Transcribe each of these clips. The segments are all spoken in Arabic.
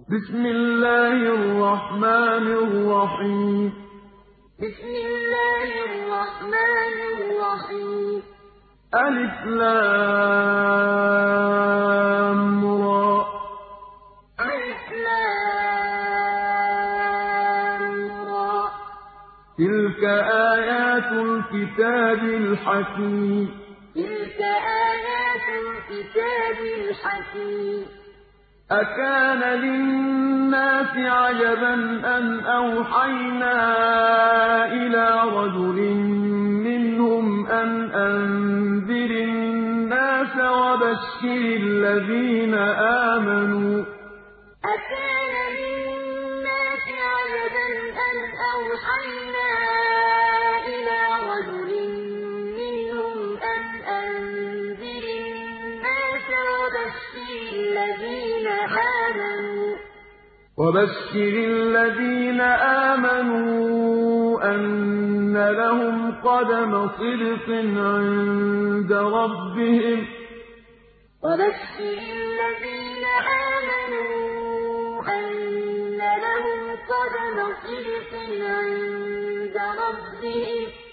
بسم الله الرحمن الرحيم بسم الله الرحمن الرحيم ألف لام را را تلك آيات الكتاب الحكيم تلك آيات الكتاب الحكيم أكان للناس عجبا أن أوحينا إلى رجل منهم أن أنذر الناس وبشر الذين آمنوا. أكان للناس عجبا أن الذين آمنوا. وبشر الذين آمنوا أن لهم قدم صدق عند ربهم. وبشر الذين آمنوا أن لهم قدم صدق عند ربهم.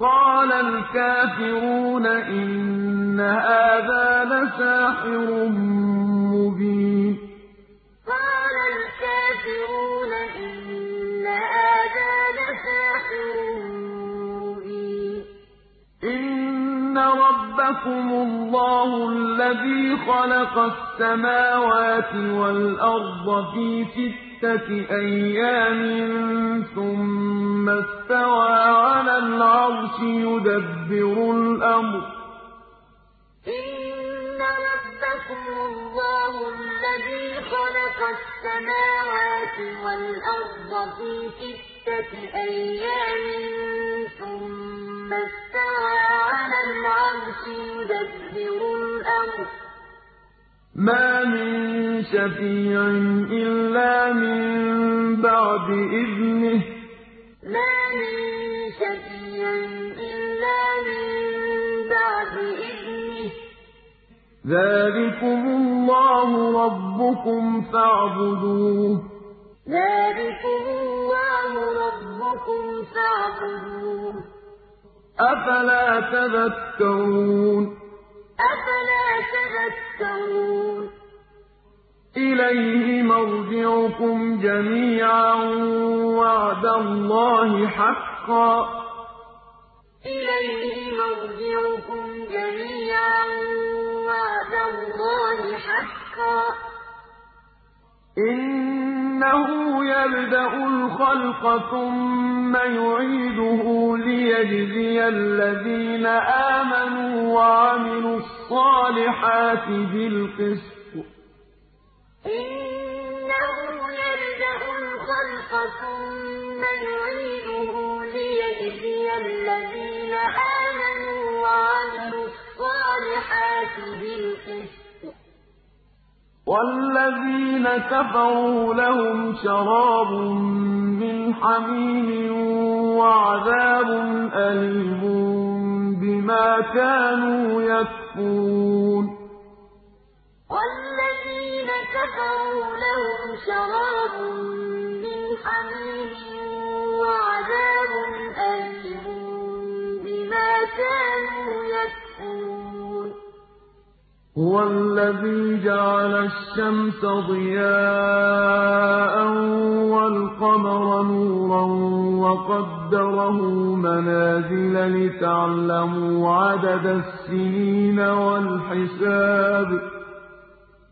قال الكافرون إن هذا لساحر مبين. قال الكافرون إن هذا لساحر مبين. إن ربكم الله الذي خلق السماوات والأرض في ستة أيام ثم استوى على العرش يدبر الأمر إن ربكم الله الذي خلق السماوات والأرض في ستة أيام ثم استوى على العرش يدبر الأمر. ما من شفيع إلا من بعد إذنه. ما من شفيع إلا من بعد إذنه. ذلكم الله ربكم فاعبدوه. ذلكم الله ربكم فاعبدوه. أفلا تذكرون؟ أفلا تذكرون؟ إليه مرجعكم جميعا وعد الله حقا. إليه مرجعكم جميعا وعد الله حقا. إنه يبدأ الخلق ثم يعيده ليجزي الذين آمنوا وعملوا الصالحات بالقسط إنه يبدأ الخلق ثم يعيده ليجزي الذين آمنوا وعملوا الصالحات بالقسط والذين كفروا لهم شراب من حميم وعذاب أليم بما كانوا يكفرون. والذين كفروا لهم شراب من حميم وعذاب أليم بما كانوا يكفرون. هو الذي جعل الشمس ضياء والقمر نورا وقدره منازل لتعلموا عدد السنين والحساب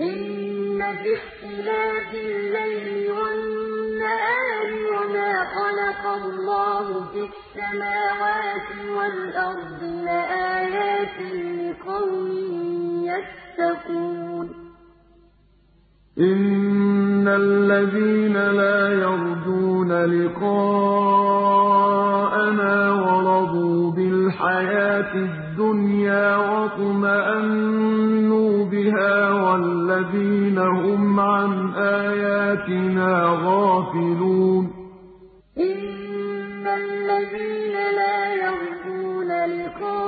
إِنَّ فِي اخْتِلَافِ اللَّيْلِ وَالنَّهَارِ وَمَا خَلَقَ اللَّهُ فِي السَّمَاوَاتِ وَالْأَرْضِ لَآيَاتٍ لِّقَوْمٍ يَتَّقُونَ إِنَّ الَّذِينَ لَا يَرْجُونَ لِقَاءَنَا وَرَضُوا بِالْحَيَاةِ الدُّنْيَا وَاطْمَأَنُّوا وَالَّذِينَ هُمْ عَنْ آيَاتِنَا غَافِلُونَ. إِنَّ الَّذِينَ لَا يَرْجُونَ لِقَاءَنَا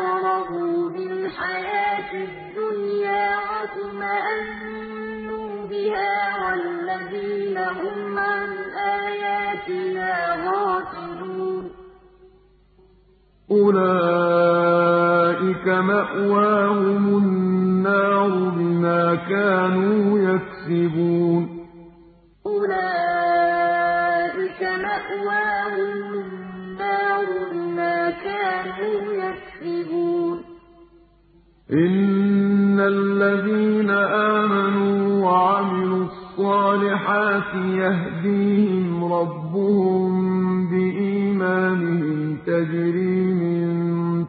وَرَضُوا بِالْحَيَاةِ الدُّنْيَا وَاطْمَأَنُّوا بِهَا وَالَّذِينَ هُمْ عَنْ آيَاتِنَا غَافِلُونَ. أُولَٰئِكَ مَأْوَاهُمُ النَّارُ. بِمَا كَانُوا يَكْسِبُونَ. أُولَٰئِكَ مَأْوَاهُمُ النَّارُ بِمَا كَانُوا يَكْسِبُونَ. إِنَّ الَّذِينَ آمَنُوا وَعَمِلُوا الصَّالِحَاتِ يَهْدِيهِمْ رَبُّهُم بِإِيمَانِهِمْ تَجْرِي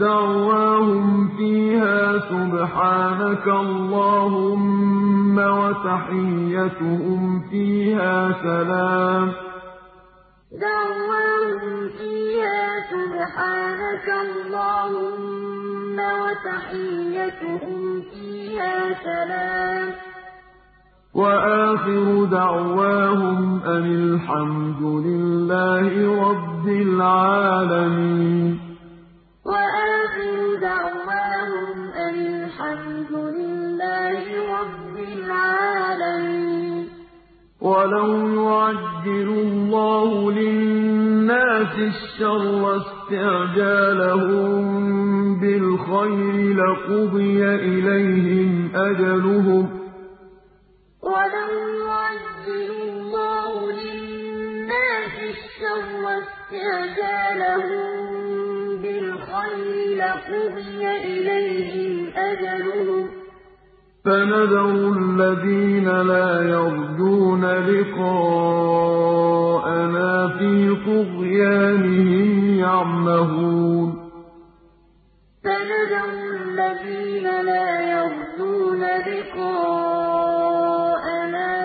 دَعْوَاهُمْ فِيهَا سُبْحَانَكَ اللَّهُمَّ وَتَحِيَّتُهُمْ فِيهَا سَلَامٌ. سُبْحَانَكَ اللَّهُمَّ وَتَحِيَّتُهُمْ فِيهَا سَلَامٌ. وَآخِرُ دَعْوَاهُمْ أَنِ الْحَمْدُ لِلَّهِ رَبِّ الْعَالَمِينَ. وَآخِرُ دَعْوَاهُمْ أَنِ الْحَمْدُ لِلَّهِ رَبِّ الْعَالَمِينَ. وَلَوْ يُعَجِّلُ اللَّهُ لِلنَّاسِ الشَّرَّ اسْتِعْجَالَهُم بِالْخَيْرِ لَقُضِيَ إِلَيْهِمْ أَجَلُهُمْ ۖ. إِلَيْهِمْ أَجَلُهُمْ ۖ. فَنَذَرُ الَّذِينَ لَا يَرْجُونَ لِقَاءَنَا فِي طُغْيَانِهِمْ يَعْمَهُونَ. فَنَذَرُ الَّذِينَ لَا يَرْجُونَ لِقَاءَنَا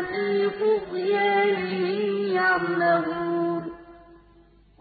فِي طُغْيَانِهِمْ يَعْمَهُونَ.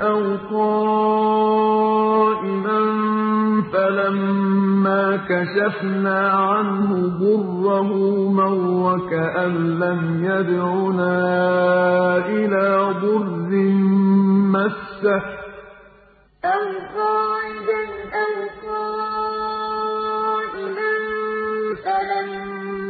أَوْ قَائِمًا فَلَمَّا كَشَفْنَا عَنْهُ ضُرَّهُ مَرَّ كَأَن لَّمْ يَدْعُنَا إِلَىٰ ضُرٍّ مَّسَّهُ ۚ.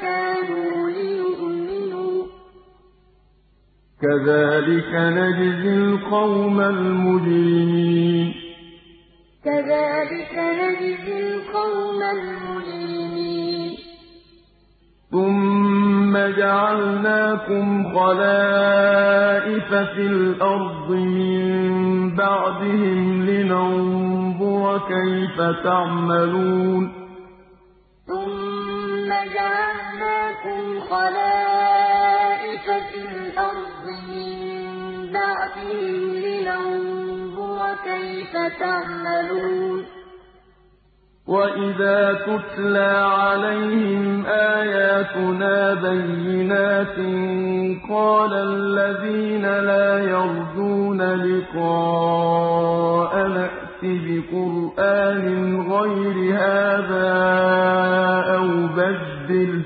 كَانُوا لِيُؤْمِنُوا ۚ كَذَٰلِكَ نَجْزِي الْقَوْمَ الْمُجْرِمِينَ. كَذَٰلِكَ نَجْزِي الْقَوْمَ الْمُجْرِمِينَ. ثُمَّ جَعَلْنَاكُمْ خَلَائِفَ فِي الْأَرْضِ مِن بَعْدِهِمْ لِنَنظُرَ كَيْفَ تَعْمَلُونَ. جَعَلْنَاكُمْ خَلَائِفَ فِي الْأَرْضِ مِن بَعْدِهِمْ لِنَنظُرَ كَيْفَ تَعْمَلُونَ. وَإِذَا تُتْلَىٰ عَلَيْهِمْ آيَاتُنَا بَيِّنَاتٍ قَالَ الَّذِينَ لَا يَرْجُونَ لِقَاءَنَا ائْتِ بِقُرْآنٍ غَيْرِ هَٰذَا أَوْ بَدِّلْهُ ۚ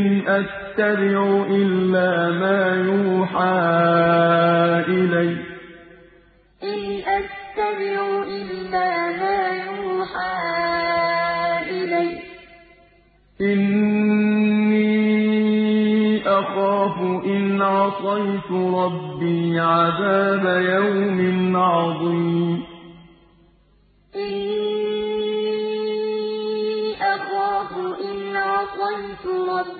إِنْ أَتَّبِعُ إِلَّا مَا يُوحَىٰ إِلَيَّ ۚ. إِنِّي أَخَافُ إِنْ عَصَيْتُ رَبِّي عَذَابَ يَوْمٍ عَظِيمٍ. إِنِّي أَخَافُ إِنْ عَصَيْتُ رَبِّي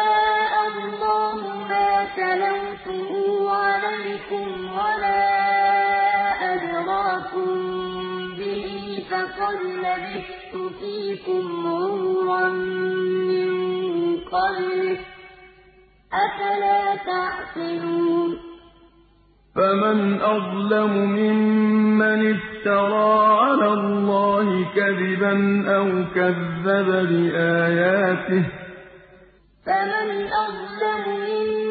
تَلَوْتُهُ عَلَيْكُمْ وَلَا أَدْرَاكُم بِهِ ۖ فَقَدْ لَبِثْتُ فِيكُمْ عُمُرًا مِّن قَبْلِهِ ۚ أَفَلَا تَعْقِلُونَ فَمَنْ أَظْلَمُ مِمَّنِ افْتَرَىٰ عَلَى اللَّهِ كَذِبًا أَوْ كَذَّبَ بِآيَاتِهِ ۚ فَمَنْ أَظْلَمُ مِمَّنِ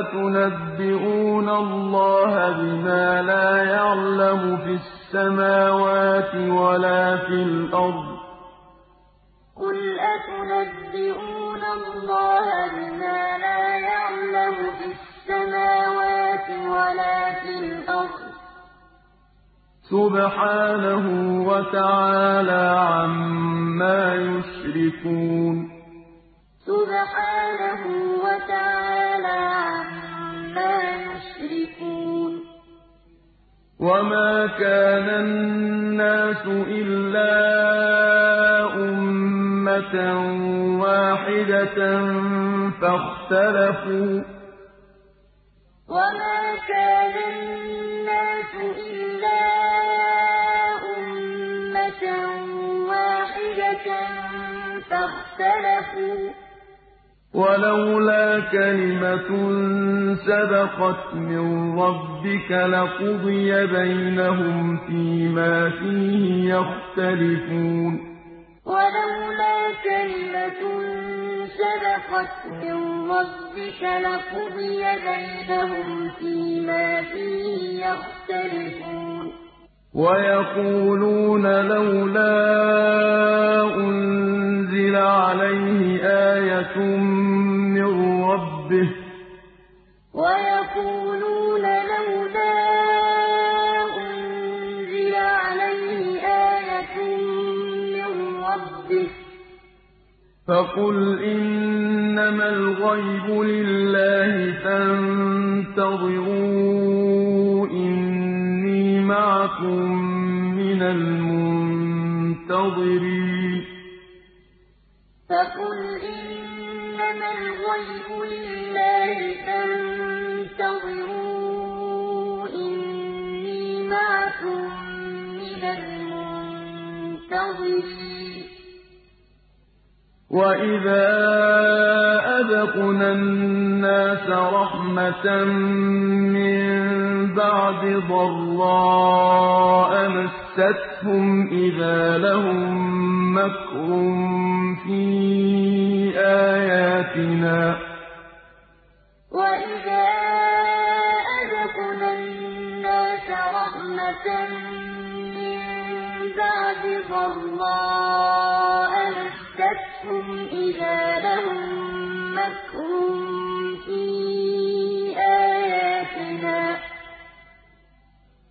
قُلْ أَتُنَبِّئُونَ اللَّهَ بِمَا لَا يَعْلَمُ فِي السَّمَاوَاتِ وَلَا فِي الْأَرْضِ ۚ قُلْ أَتُنَبِّئُونَ اللَّهَ بِمَا لَا يَعْلَمُ فِي السَّمَاوَاتِ وَلَا فِي الْأَرْضِ ۚ سُبْحَانَهُ وَتَعَالَىٰ عَمَّا يُشْرِكُونَ سُبْحَانَهُ وَتَعَالَىٰ عَمَّا يُشْرِكُونَ. وَمَا كَانَ النَّاسُ إِلَّا أُمَّةً وَاحِدَةً فَاخْتَلَفُوا ۚ. وَلَوْلَا كَلِمَةٌ سَبَقَتْ مِن رَّبِّكَ لَقُضِيَ بَيْنَهُمْ فِيمَا فِيهِ يَخْتَلِفُونَ. وَلَوْلَا كَلِمَةٌ سَبَقَتْ مِن رَّبِّكَ لَقُضِيَ بَيْنَهُمْ فِيمَا فِيهِ يَخْتَلِفُونَ. وَيَقُولُونَ لَوْلَا أُنزِلَ عَلَيْهِ آيَةٌ مِّن رَّبِّهِ ۖ. وَيَقُولُونَ لَوْلَا أُنزِلَ عَلَيْهِ آيَةٌ فَقُلْ إِنَّمَا الْغَيْبُ لِلَّهِ فَانتَظِرُوا مَعَكُم مِّنَ الْمُنتَظِرِينَ. فَقُلْ إِنَّمَا الْغَيْبُ لِلَّهِ فَانتَظِرُوا إِنِّي مَعَكُم مِّنَ الْمُنتَظِرِينَ. وَإِذَا أَذَقْنَا النَّاسَ رَحْمَةً مِّن بَعْدِ ضَرَّاءَ مَسَّتْهُمْ إِذَا لَهُم مَّكْرٌ فِي آيَاتِنَا ۚ. وَإِذَا أَذَقْنَا النَّاسَ رَحْمَةً مِّن بَعْدِ ضَرَّاءَ مَسَّتْهُمْ إِذَا لَهُم مَّكْرٌ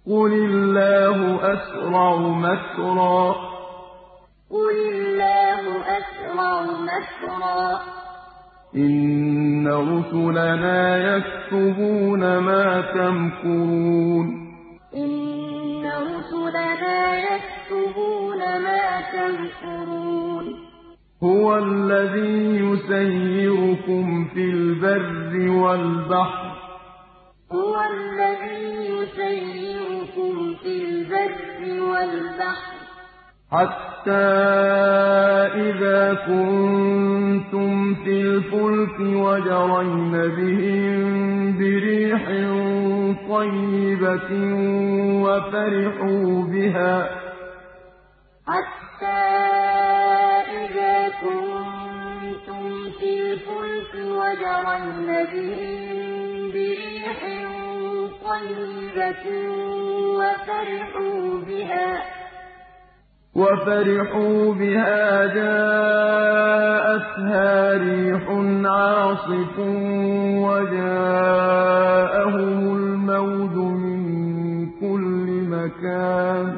قُلِ اللَّهُ أَسْرَعُ مَكْرًا ۚ إِنَّ رُسُلَنَا يَكْتُبُونَ مَا تَمْكُرُونَ إِنَّ رُسُلَنَا يَكْتُبُونَ مَا تَمْكُرُونَ هُوَ الَّذِي يُسَيِّرُكُمْ فِي الْبَرِّ وَالْبَحْرِ ۖ يُسَيِّرُكُمْ فِي الْبَرِّ وَالْبَحْرِ ۖ. حَتَّىٰ إِذَا كُنتُمْ فِي الْفُلْكِ وَجَرَيْنَ بِهِم بِرِيحٍ طَيِّبَةٍ وَفَرِحُوا بِهَا. حَتَّىٰ إِذَا كُنتُمْ فِي الْفُلْكِ وَجَرَيْنَ بِهِم بِرِيحٍ طَيِّبَةٍ وَفَرِحُوا بِهَا جَاءَتْهَا رِيحٌ عَاصِفٌ وَجَاءَهُمُ الْمَوْجُ مِن كُلِّ مَكَانٍ ۖ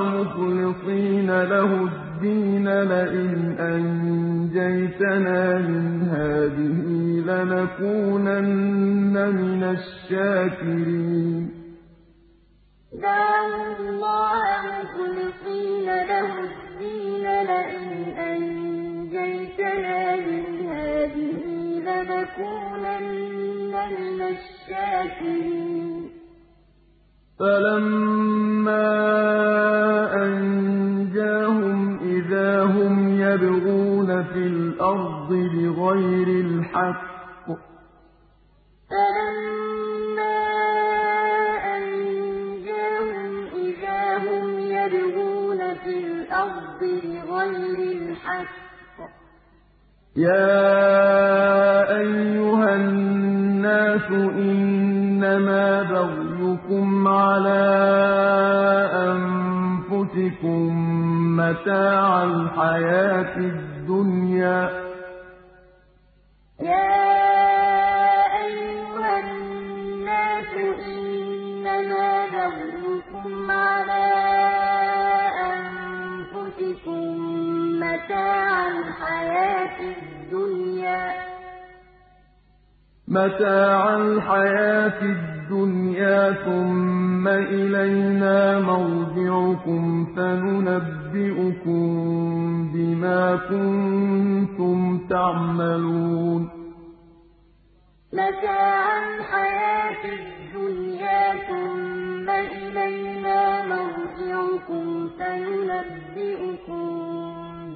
مُخْلِصِينَ لَهُ الدِّينَ لَئِنْ أَنجَيْتَنَا مِنْ هَٰذِهِ لَنَكُونَنَّ مِنَ الشَّاكِرِينَ. دَعَوُا اللَّهَ مُخْلِصِينَ لَهُ الدِّينَ لَئِنْ أَنجَيْتَنَا مِنْ هَٰذِهِ لَنَكُونَنَّ مِنَ الشَّاكِرِينَ. فَلَمَّا أَنجَاهُمْ إِذَا هُمْ يَبْغُونَ فِي الْأَرْضِ بِغَيْرِ الْحَقِّ ۗ يَا أَيُّهَا النَّاسُ إِنَّمَا بَغْيُكُمْ عَلَىٰ أَنفُسِكُم ۖ مَّتَاعَ الْحَيَاةِ الدُّنْيَا ۖ ثُمَّ إِلَيْنَا مَرْجِعُكُمْ فَنُنَبِّئُكُم بِمَا كُنتُمْ تَعْمَلُونَ. مَتَاعَ الْحَيَاةِ الدُّنْيَا ثُمَّ إِلَيْنَا مَرْجِعُكُمْ فَنُنَبِّئُكُم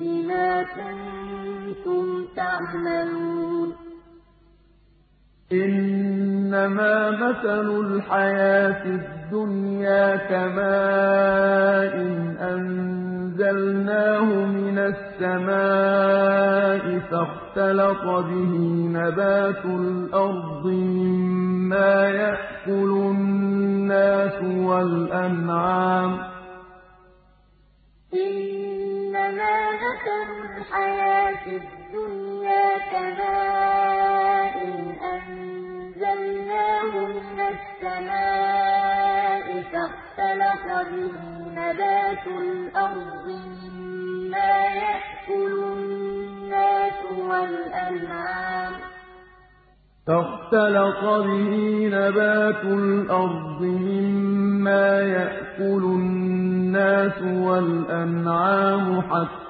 بِمَا كُنتُمْ تَعْمَلُونَ. إِنَّمَا مَثَلُ الْحَيَاةِ الدُّنْيَا كَمَاءٍ أَنزَلْنَاهُ مِنَ السَّمَاءِ فَاخْتَلَطَ بِهِ نَبَاتُ الْأَرْضِ مِمَّا يَأْكُلُ النَّاسُ وَالْأَنْعَامُ ۗ. إِنَّمَا مَثَلُ الْحَيَاةِ الدُّنْيَا كَمَاءٍ مِنَ السَّمَاءِ فَاخْتَلَطَ بِهِ نَبَاتُ الْأَرْضِ مِمَّا يَأْكُلُ النَّاسُ وَالْأَنْعَامُ ۗ فَاخْتَلَطَ بِهِ نَبَاتُ الْأَرْضِ مِمَّا يَأْكُلُ النَّاسُ وَالْأَنْعَامُ حَتَّىٰ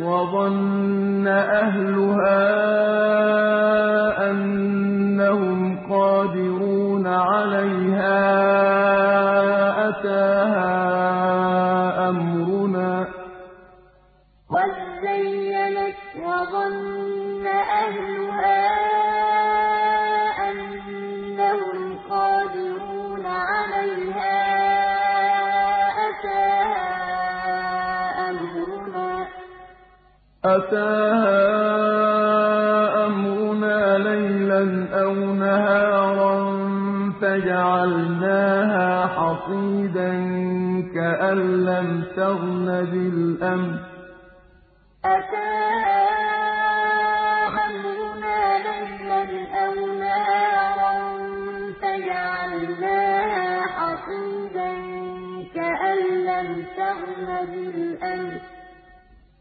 وَظَنَّ أَهْلُهَا أَنَّهُمْ قَادِرُونَ عَلَيْهَا أَتَاهَا أَمْرُنَا لَيْلًا أَوْ نَهَارًا فَجَعَلْنَاهَا حَصِيدًا كَأَن لَّمْ تَغْنَ بِالْأَمْسِ ۚ.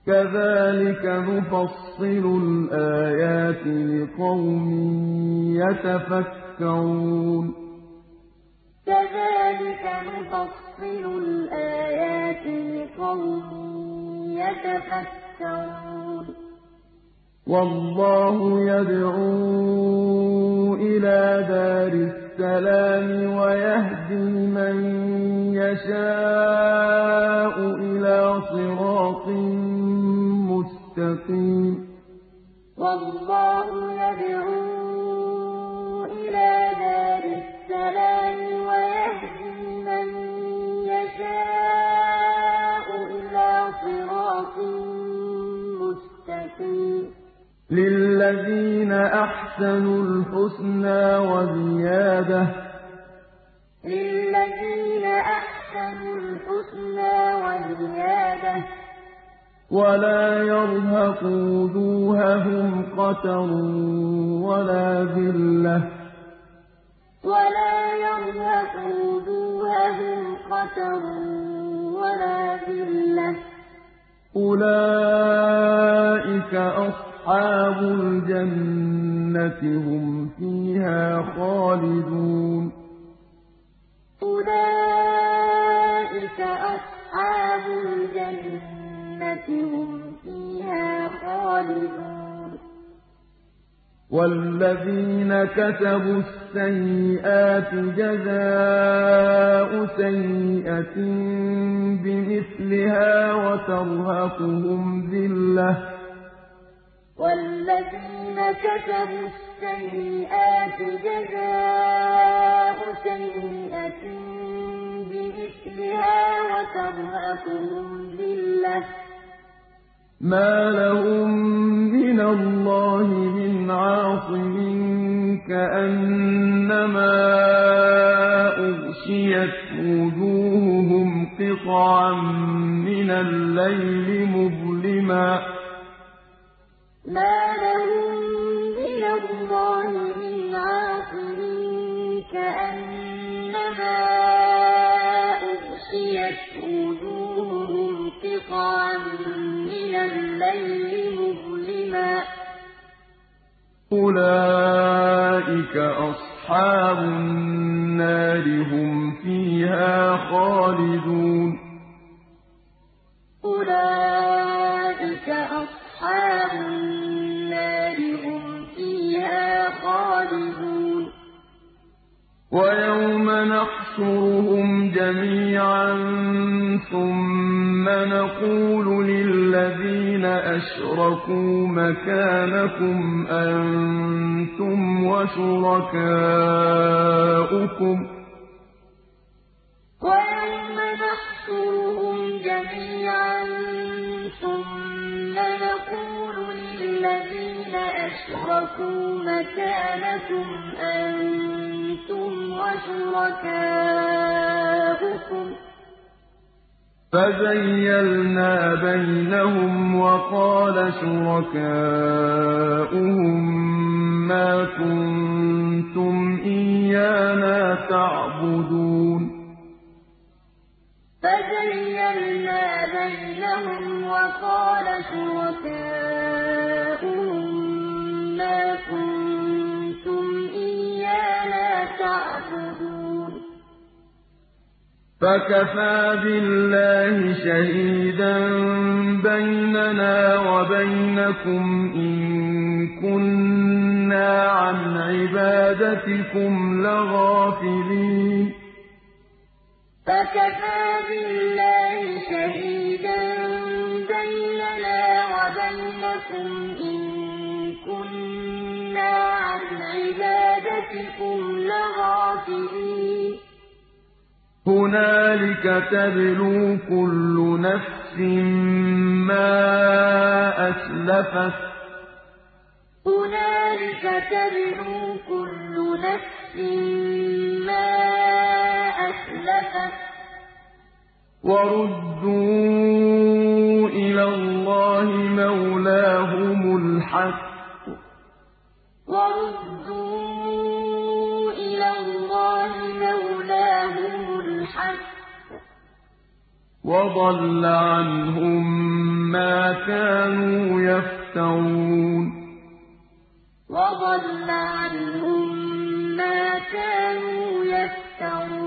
كَذَٰلِكَ نُفَصِّلُ الْآيَاتِ لِقَوْمٍ يَتَفَكَّرُونَ. كَذَٰلِكَ نُفَصِّلُ الْآيَاتِ لِقَوْمٍ يَتَفَكَّرُونَ. وَاللَّهُ يَدْعُو إِلَىٰ دَارِ السَّلَامِ وَيَهْدِي مَن يَشَاءُ إِلَىٰ صِرَاطٍ مُّسْتَقِيمٍ وَاللَّهُ يَدْعُو إِلَىٰ دَارِ السَّلَامِ وَيَهْدِي مَن يَشَاءُ إِلَىٰ صِرَاطٍ مُّسْتَقِيمٍ. لِّلَّذِينَ أَحْسَنُوا الْحُسْنَىٰ وَزِيَادَةٌ ۖ. أَحْسَنُوا الْحُسْنَىٰ وَزِيَادَةٌ ۖ. وَلَا يَرْهَقُ وُجُوهَهُمْ قَتَرٌ وَلَا ذِلَّةٌ ۚ. أُولَٰئِكَ أَصْحَابُ الْجَنَّةِ ۖ هُمْ فِيهَا خَالِدُونَ. أُولَٰئِكَ أَصْحَابُ الْجَنَّةِ ۖ. هُمْ فِيهَا خَالِدُونَ. وَالَّذِينَ كَسَبُوا السَّيِّئَاتِ جَزَاءُ سَيِّئَةٍ بِمِثْلِهَا وَتَرْهَقُهُمْ ذِلَّةٌ ۖ. وَالَّذِينَ كَسَبُوا السَّيِّئَاتِ جَزَاءُ سَيِّئَةٍ بِمِثْلِهَا وَتَرْهَقُهُمْ ذِلَّةٌ ۖ. مَّا لَهُم مِّنَ اللَّهِ مِنْ عَاصِمٍ ۖ كَأَنَّمَا أُغْشِيَتْ وُجُوهُهُمْ قِطَعًا مِّنَ اللَّيْلِ مُظْلِمًا ۚ اللَّيْلِ مُظْلِمًا ۚ. أُولَٰئِكَ أَصْحَابُ النَّارِ ۖ هُمْ فِيهَا خَالِدُونَ. أُولَٰئِكَ أَصْحَابُ النَّارِ ۖ هُمْ فِيهَا خَالِدُونَ. وَيَوْمَ نَحْشُرُهُمْ جَمِيعًا ثُمَّ نَقُولُ لِلَّذِينَ أَشْرَكُوا مَكَانَكُمْ أَنتُمْ وَشُرَكَاؤُكُمْ ۚ وَيَوْمَ نَحْشُرُهُمْ جَمِيعًا ثُمَّ نَقُولُ لِلَّذِينَ أَشْرَكُوا مَكَانَكُمْ أَنتُمْ وَشُرَكَاؤُكُمْ ۚ. فَزَيَّلْنَا بَيْنَهُمْ وَقَالَ شُرَكَاؤُهُم مَّا كُنتُمْ إِيَّانَا تَعْبُدُونَ. فَزَيَّلْنَا بَيْنَهُمْ وَقَالَ شُرَكَاؤُهُم فَكَفَىٰ بِاللَّهِ شَهِيدًا بَيْنَنَا وَبَيْنَكُمْ إِن كُنَّا عَنْ عِبَادَتِكُمْ لَغَافِلِينَ فَكَفَىٰ بِاللَّهِ شَهِيدًا بَيْنَنَا وَبَيْنَكُمْ إِن كُنَّا عَنْ عِبَادَتِكُمْ لَغَافِلِينَ هُنَالِكَ تَبْلُو كُلُّ نَفْسٍ مَّا أَسْلَفَتْ ۚ. وَرُدُّوا إِلَى اللَّهِ مَوْلَاهُمُ الْحَقِّ ۖ. وَضَلَّ عَنْهُم مَّا كَانُوا يَفْتَرُونَ. وَضَلَّ عَنْهُم مَّا كَانُوا يَفْتَرُونَ.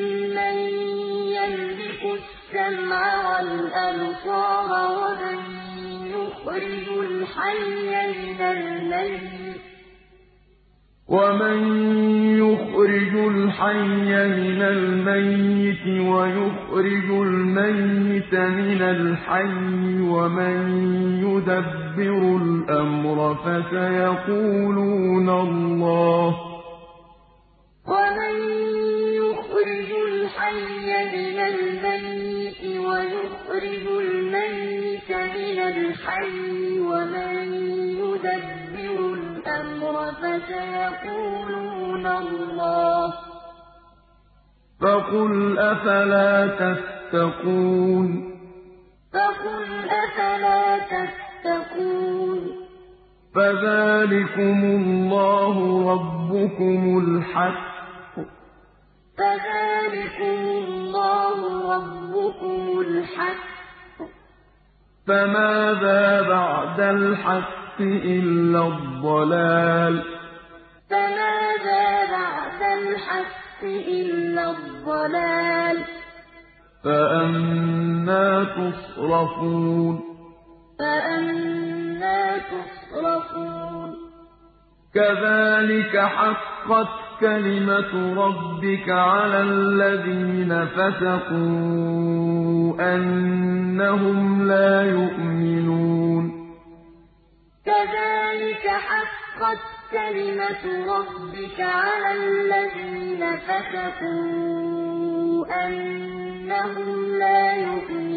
السَّمْعَ وَالْأَبْصَارَ وَمَن يُخْرِجُ الْحَيَّ مِنَ الْمَيِّتِ ۚ وَمَن يُخْرِجُ الْحَيَّ مِنَ الْمَيِّتِ وَيُخْرِجُ الْمَيِّتَ مِنَ الْحَيِّ وَمَن يُدَبِّرُ الْأَمْرَ ۖ فَسَيَقُولُونَ اللَّهُ ۚ وَمَن يُخْرِجُ الْحَيَّ مِنَ الْمَيِّتِ وَيُخْرِجُ الْمَيِّتَ مِنَ الْحَيِّ وَمَن يُدَبِّرُ الْأَمْرَ ۖ فَسَيَقُولُونَ اللَّهُ ۚ. فَقُلْ أَفَلَا تَتَّقُونَ؟ فَقُلْ أَفَلَا تَتَّقُونَ. فَذَٰلِكُمُ اللَّهُ رَبُّكُمُ الْحَقُّ ۖ. فَذَٰلِكُمُ اللَّهُ رَبُّكُمُ الْحَقُّ ۖ. فَمَاذَا بَعْدَ الْحَقِّ إِلَّا الضَّلَالُ ۖ. فَمَاذَا بَعْدَ الْحَقِّ إِلَّا الضَّلَالُ ۖ. فَأَنَّىٰ تُصْرَفُونَ. فَأَنَّىٰ تُصْرَفُونَ. كَذَٰلِكَ حَقَّتْ كَلِمَتُ رَبِّكَ عَلَى الَّذِينَ فَسَقُوا أَنَّهُمْ لَا يُؤْمِنُونَ. كَذَٰلِكَ حَقَّتْ كَلِمَتُ رَبِّكَ عَلَى الَّذِينَ فَسَقُوا أَنَّهُمْ لَا يُؤْمِنُونَ.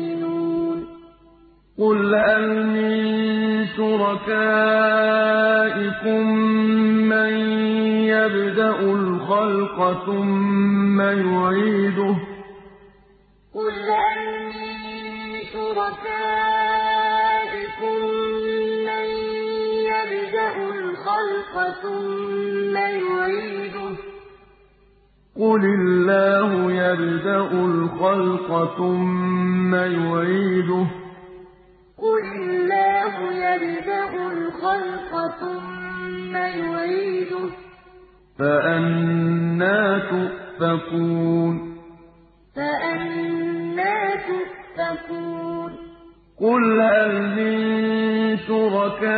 قُلْ هَلْ مِن شُرَكَائِكُم مَّن يَبْدَأُ الْخَلْقَ ثُمَّ يُعِيدُهُ ۚ؟ قُلْ هَلْ مِن شُرَكَائِكُم مَّن يَبْدَأُ الْخَلْقَ ثُمَّ يُعِيدُهُ ۚ؟ قُلِ اللَّهُ يَبْدَأُ الْخَلْقَ ثُمَّ يُعِيدُهُ ۖ. قُلِ اللَّهُ يَبْدَأُ الْخَلْقَ ثُمَّ يُعِيدُهُ ۖ فَأَنَّىٰ تُؤْفَكُونَ قُلْ هَلْ مِن شُرَكَائِكُم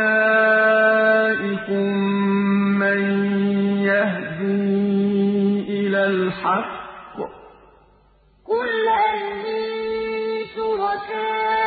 مَّن يَهْدِي إِلَى الْحَقِّ ۚ قُلْ هَلْ مِن شُرَكَائِكُم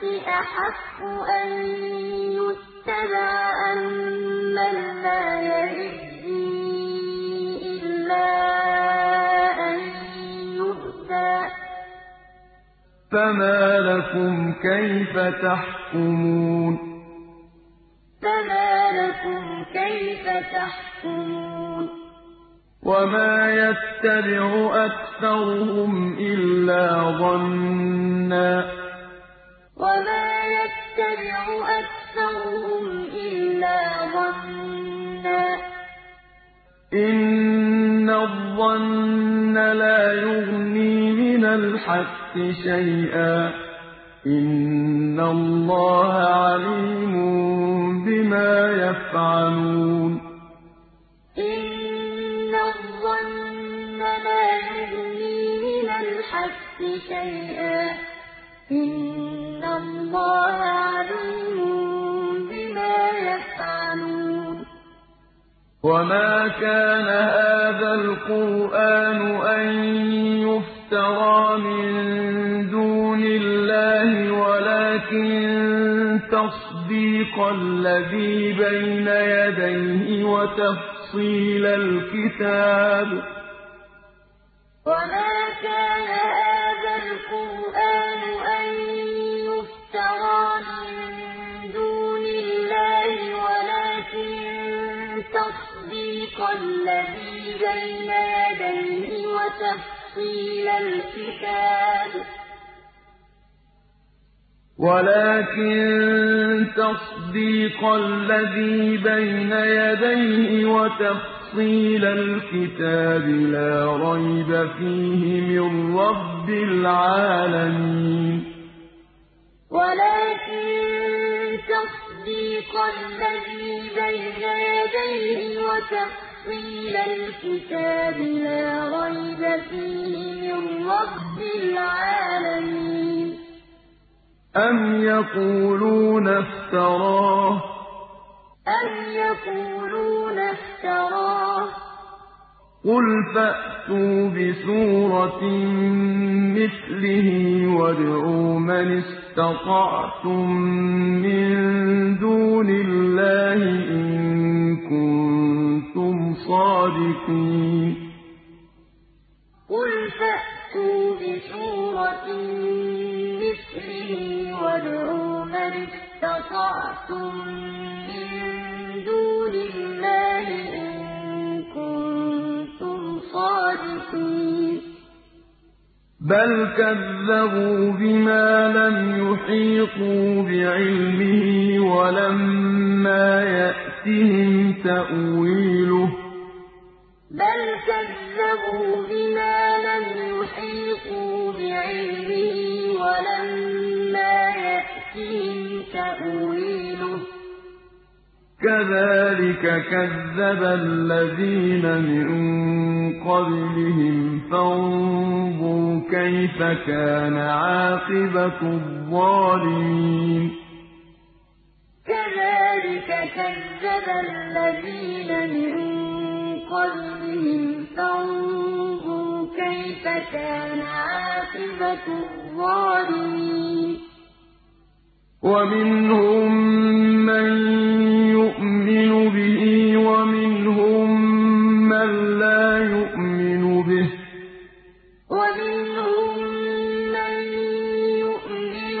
الْحَقِّ أَحَقُّ أَن يُتَّبَعَ أَمَّن لَّا يَهِدِّي إِلَّا أَن يُهْدَىٰ ۖ؟ فَمَا لَكُمْ كَيْفَ تَحْكُمُونَ؟ فَمَا لَكُمْ كَيْفَ تَحْكُمُونَ؟ وَمَا يَتَّبِعُ أَكْثَرُهُمْ إِلَّا ظَنًّا ۚ. وَمَا يَتَّبِعُ أَكْثَرُهُمْ إِلَّا ظَنًّا ۚ إِنَّ الظَّنَّ لَا يُغْنِي مِنَ الْحَقِّ شَيْئًا ۚ إِنَّ اللَّهَ عَلِيمٌ بِمَا يَفْعَلُونَ إِنَّ الظَّنَّ لَا يُغْنِي مِنَ الْحَقِّ شَيْئًا ۚ إِنَّ اللَّهَ عَلِيمٌ بِمَا يَفْعَلُونَ. وَمَا كَانَ هَٰذَا الْقُرْآنُ أَن يُفْتَرَىٰ مِن دُونِ اللَّهِ وَلَٰكِن تَصْدِيقَ الَّذِي بَيْنَ يَدَيْهِ وَتَفْصِيلَ الْكِتَابِ ۗ. وَمَا كَانَ هَٰذَا الْقُرْآنُ أَن تَصْدِيقَ الَّذِي بَيْنَ يَدَيْهِ وَتَفْصِيلَ تَفْصِيلَ الْكِتَابِ. وَلَٰكِن تَصْدِيقَ الَّذِي بَيْنَ يَدَيْهِ وَتَفْصِيلَ الْكِتَابِ لَا رَيْبَ فِيهِ مِن رَّبِّ الْعَالَمِينَ. وَلَٰكِن تَصْدِيقَ الَّذِي بَيْنَ يَدَيْهِ وَتَفْصِيلَ الْكِتَابِ لَا رَيْبَ فِيهِ مِن رَّبِّ الْعَالَمِينَ. أَمْ يَقُولُونَ افْتَرَاهُ ۖ؟ قُلْ فَأْتُوا بِسُورَةٍ مِّثْلِهِ وَادْعُوا مَنِ اسْتَطَعْتُم مِّن دُونِ اللَّهِ إِن كُنتُمْ صَادِقِينَ قُلْ فَأْتُوا بِسُورَةٍ مِّثْلِهِ وَادْعُوا مَنِ اسْتَطَعْتُم مِّن بَلْ كَذَّبُوا بِمَا لَمْ يُحِيطُوا بِعِلْمِهِ وَلَمَّا يَأْتِهِمْ تَأْوِيلُهُ ۚ. بَلْ كَذَّبُوا بِمَا لَمْ يُحِيطُوا بِعِلْمِهِ وَلَمَّا يَأْتِهِمْ تَأْوِيلُهُ ۚ. كَذَٰلِكَ كَذَّبَ الَّذِينَ مِن قَبْلِهِمْ. فَانظُرْ كَيْفَ كَانَ عَاقِبَةُ الظَّالِمِينَ. كَذَٰلِكَ كَذَّبَ الَّذِينَ مِن قَبْلِهِمْ. فَانظُرْ كَيْفَ كَانَ عَاقِبَةُ الظَّالِمِينَ. وَمِنْهُم مَّن يُؤْمِنُ بِهِ وَمِنْهُم مَّن لَّا يُؤْمِنُ بِهِ ۚ. وَمِنْهُم مَّن يُؤْمِنُ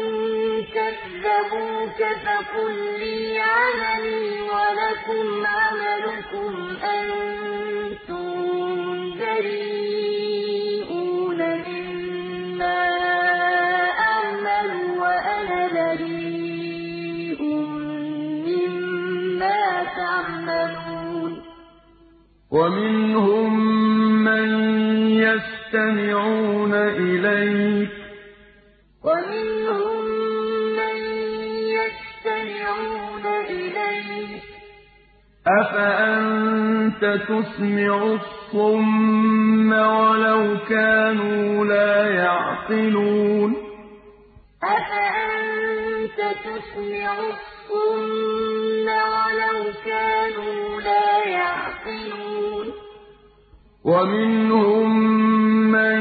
كَذَّبُوكَ فَقُل لِّي عَمَلِي وَلَكُمْ عَمَلُكُمْ أَنتُم بَرِيئُونَ مِمَّا أَعْمَلُ وَأَنَا بَرِيءٌ مِّمَّا تَعْمَلُونَ وَمِنْهُم أَفَأَنتَ تُسْمِعُ الصُّمَّ وَلَوْ كَانُوا لَا يَعْقِلُونَ. أَفَأَنتَ تُسْمِعُ الصُّمَّ وَلَوْ كَانُوا لَا يَعْقِلُونَ؟ وَمِنْهُم مَّن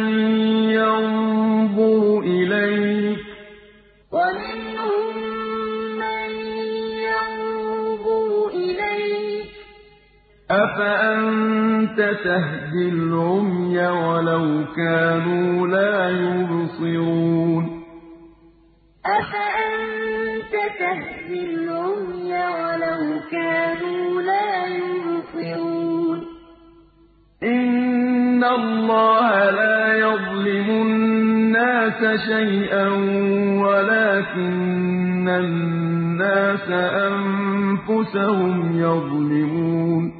أَفَأَنتَ تَهْدِي الْعُمْيَ وَلَوْ كَانُوا لَا يُبْصِرُونَ. أَفَأَنتَ تَهْدِي الْعُمْيَ وَلَوْ كَانُوا لَا يُبْصِرُونَ. إِنَّ اللَّهَ لَا يَظْلِمُ النَّاسَ شَيْئًا وَلَٰكِنَّ النَّاسَ أَنفُسَهُمْ يَظْلِمُونَ.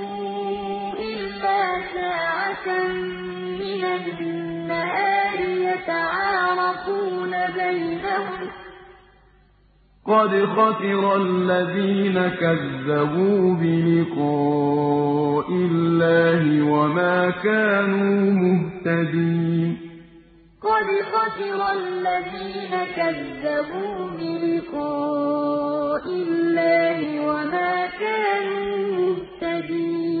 سَاعَةً مِّنَ النَّهَارِ يَتَعَارَفُونَ بَيْنَهُمْ ۚ. قَدْ خَسِرَ الَّذِينَ كَذَّبُوا بِلِقَاءِ اللَّهِ وَمَا كَانُوا مُهْتَدِينَ. قَدْ خَسِرَ الَّذِينَ كَذَّبُوا بِلِقَاءِ اللَّهِ وَمَا كَانُوا مُهْتَدِينَ.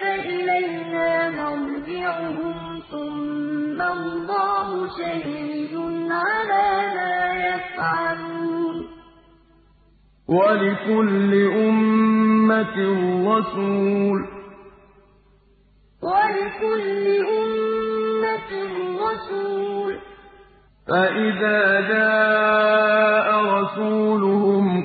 فَإِلَيْنَا مَرْجِعُهُمْ ثُمَّ اللَّهُ شَهِيدٌ عَلَىٰ مَا يَفْعَلُونَ. وَلِكُلِّ أُمَّةٍ رَّسُولٌ ۖ. فَإِذَا جَاءَ رَسُولُهُمْ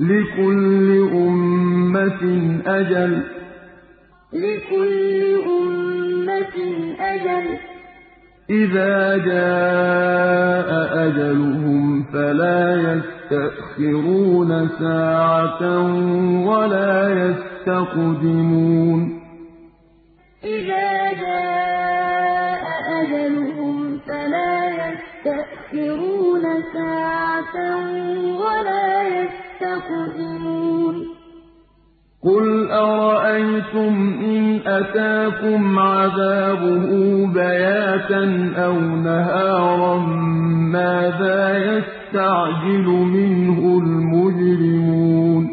لِّكُلِّ أُمَّةٍ أَجَلٌ ۖ. إِذَا جَاءَ أَجَلُهُمْ فَلَا يَسْتَأْخِرُونَ سَاعَةً ۖ وَلَا يَسْتَقْدِمُونَ. إِذَا جَاءَ يَسْتَأْخِرُونَ سَاعَةً ۖ وَلَا يَسْتَقْدِمُونَ. قُلْ أَرَأَيْتُمْ إِنْ أَتَاكُمْ عَذَابُهُ بَيَاتًا أَوْ نَهَارًا مَّاذَا يَسْتَعْجِلُ مِنْهُ الْمُجْرِمُونَ.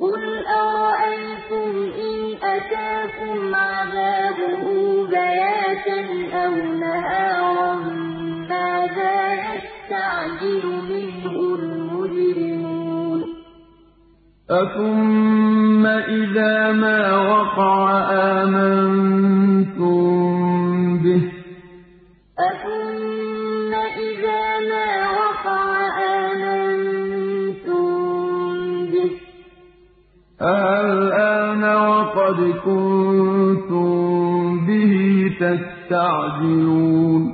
قُلْ أَرَأَيْتُمْ إِنْ أَتَاكُمْ عَذَابُهُ بَيَاتًا أَوْ نَهَارًا مَّاذَا يَسْتَعْجِلُ مِنْهُ الْمُجْرِمُونَ؟ أَثُمَّ إِذَا مَا وَقَعَ آمَنتُم بِهِ ۚ. أَهَلْ آنَ وَقَدْ كُنتُم بِهِ تَسْتَعْجِلُونَ؟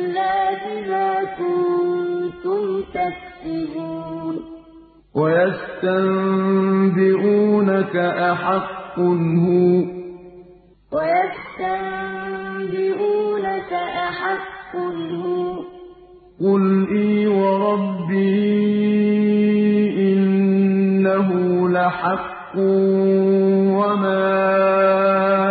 بِمَا كُنتُمْ تَكْسِبُونَ وَيَسْتَنبِئُونَكَ أَحَقٌّ هُوَ قُلْ إِي وَرَبِّي إِنَّهُ لَحَقٌّ وَمَا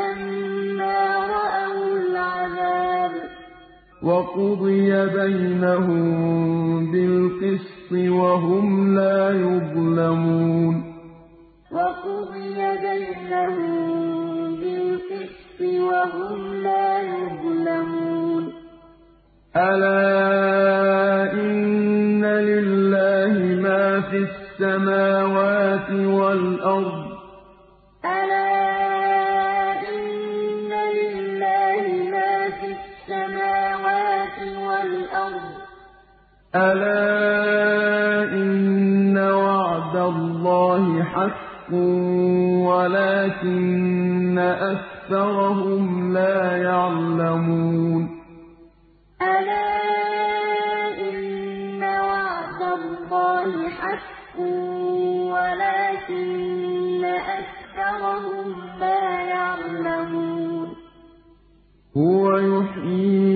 لَمَّا رَأَوُا الْعَذَابَ ۖ. وَقُضِيَ بَيْنَهُم بِالْقِسْطِ وَهُمْ لَا يُظْلَمُونَ. وَقُضِيَ بَيْنَهُم بِالْقِسْطِ وَهُمْ لَا يُظْلَمُونَ. أَلَا إِنَّ لِلَّهِ مَا فِي السَّمَاوَاتِ وَالْأَرْضِ ۚ. أَلَا أَلَا إِنَّ وَعْدَ اللَّهِ حَقٌّ وَلَٰكِنَّ أَكْثَرَهُمْ لَا يَعْلَمُونَ أَلَا إِنَّ وَعْدَ اللَّهِ حَقٌّ وَلَٰكِنَّ أَكْثَرَهُمْ لَا يَعْلَمُونَ هُوَ يُحْيِي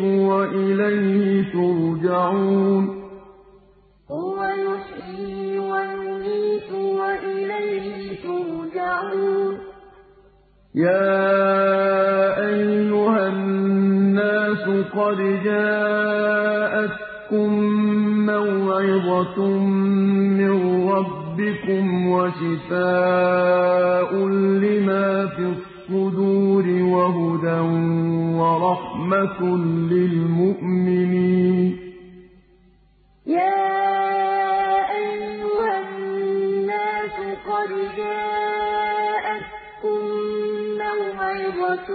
وَإِلَيْهِ تُرْجَعُونَ. هُوَ يُحْيِي وَيُمِيتُ وَإِلَيْهِ تُرْجَعُونَ. يَا أَيُّهَا النَّاسُ قَدْ جَاءَتْكُم مَّوْعِظَةٌ مِّن رَّبِّكُمْ وَشِفَاءٌ لِّمَا فِي الصُّدُورِ وَهُدًى وَرَحْمَةٌ لِّلْمُؤْمِنِينَ. يَا أَيُّهَا النَّاسُ قَدْ جَاءَتْكُم مَّوْعِظَةٌ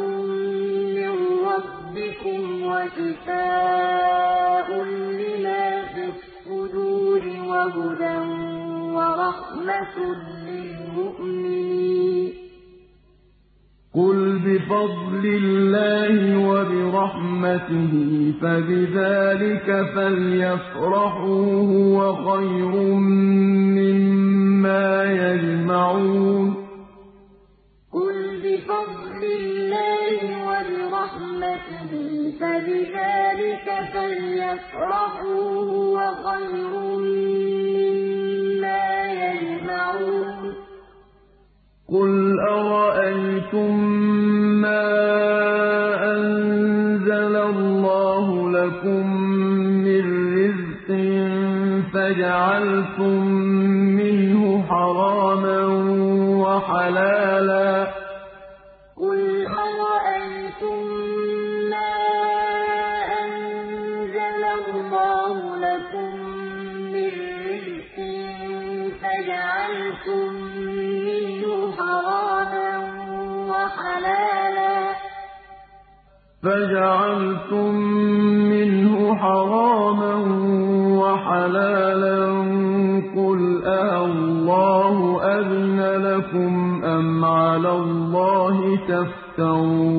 مِّن رَّبِّكُمْ وَشِفَاءٌ لِّمَا فِي الصُّدُورِ وَهُدًى وَرَحْمَةٌ لِّلْمُؤْمِنِينَ. قُلْ بِفَضْلِ اللَّهِ وَبِرَحْمَتِهِ فَبِذَٰلِكَ فَلْيَفْرَحُوا هُوَ خَيْرٌ مِّمَّا يَجْمَعُونَ قُلْ بِفَضْلِ اللَّهِ وَبِرَحْمَتِهِ فَبِذَٰلِكَ فَلْيَفْرَحُوا هُوَ خَيْرٌ مِّمَّا يَجْمَعُونَ قُلْ أَرَأَيْتُم مَّا أَنزَلَ اللَّهُ لَكُم مِّن رِّزْقٍ فَجَعَلْتُم مِّنْهُ حَرَامًا وَحَلَالًا ۚ وَحَلَالًا ۚ فَجَعَلْتُم مِّنْهُ حَرَامًا وَحَلَالًا ۚ. قُلْ أَهَللَّهُ أَذِنَ لَكُمْ أَمْ عَلَى اللَّهِ تَفْتَرُونَ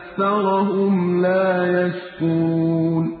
أَكْثَرَهُمْ لَا يَشْكُرُونَ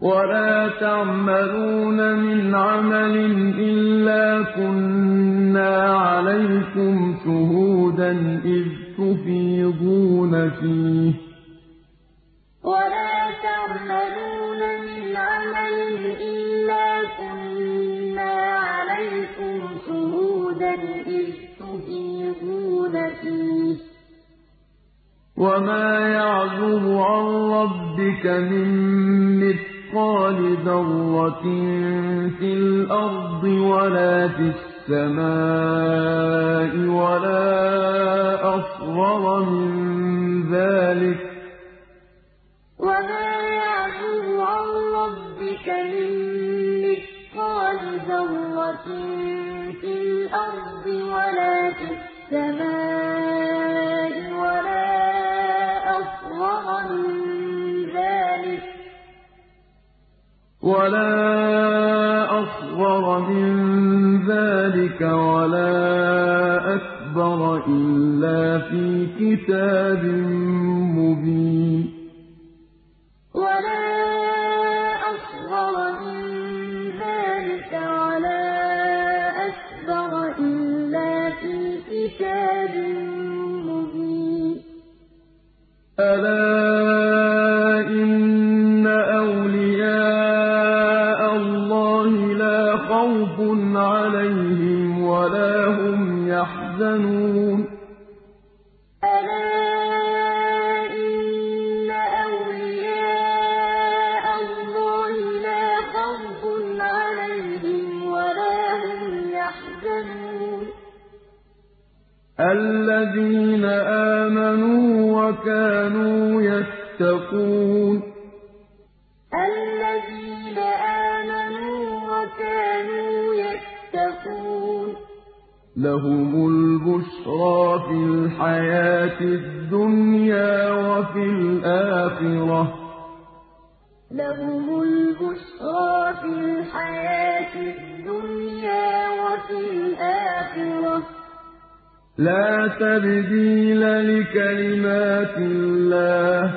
وَلَا تَعْمَلُونَ مِنْ عَمَلٍ إِلَّا كُنَّا عَلَيْكُمْ شُهُودًا إِذْ تُفِيضُونَ فِيهِ ۚ. وَلَا تَعْمَلُونَ مِنْ عَمَلٍ إِلَّا كُنَّا عَلَيْكُمْ شُهُودًا إِذْ تُفِيضُونَ فِيهِ ۚ. وَمَا يَعْزُبُ عَن رَّبِّكَ مِن مِّثْقَالِ ذَرَّةٍ فِي الْأَرْضِ وَلَا فِي السَّمَاءِ وَلَا أَصْغَرَ مِن ذَٰلِكَ ۚ وَمَا يَعْزُبُ وَلَا أَكْبَرَ إِلَّا فِي كِتَابٍ مُّبِينٍ. وَكَانُوا يَتَّقُونَ. الَّذِينَ آمَنُوا وَكَانُوا يَتَّقُونَ. لَهُمُ الْبُشْرَىٰ فِي الْحَيَاةِ الدُّنْيَا وَفِي الْآخِرَةِ ۚ. لَا تَبْدِيلَ لِكَلِمَاتِ اللَّهِ ۚ.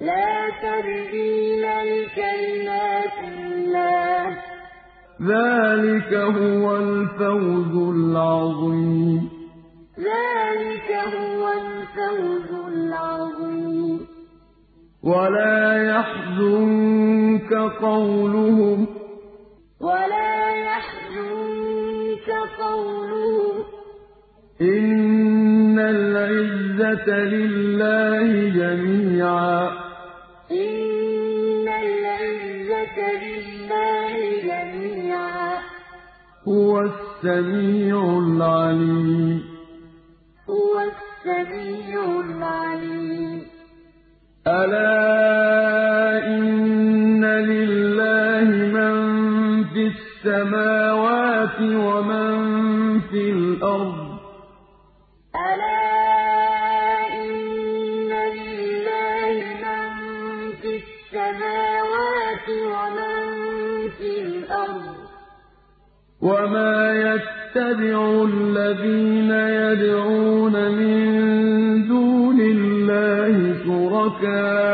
لَا تَبْدِيلَ لِكَلِمَاتِ اللَّهِ ۚ. ذَٰلِكَ هُوَ الْفَوْزُ الْعَظِيمُ. ذَٰلِكَ هُوَ الْفَوْزُ الْعَظِيمُ. وَلَا يَحْزُنكَ قَوْلُهُمْ ۘ. وَلَا يَحْزُنكَ قَوْلُهُمْ ۘ. إِنَّ الْعِزَّةَ لِلَّهِ جَمِيعًا ۚ إِنَّ الْعِزَّةَ لِلَّهِ جَمِيعًا ۚ هُوَ السَّمِيعُ الْعَلِيمُ هُوَ السَّمِيعُ الْعَلِيمُ أَلَا إِنَّ لِلَّهِ مَن فِي السَّمَاوَاتِ وَمَن فِي الْأَرْضِ ۗ وَمَا يَتَّبِعُ الَّذِينَ يَدْعُونَ مِن دُونِ اللَّهِ شُرَكَاءَ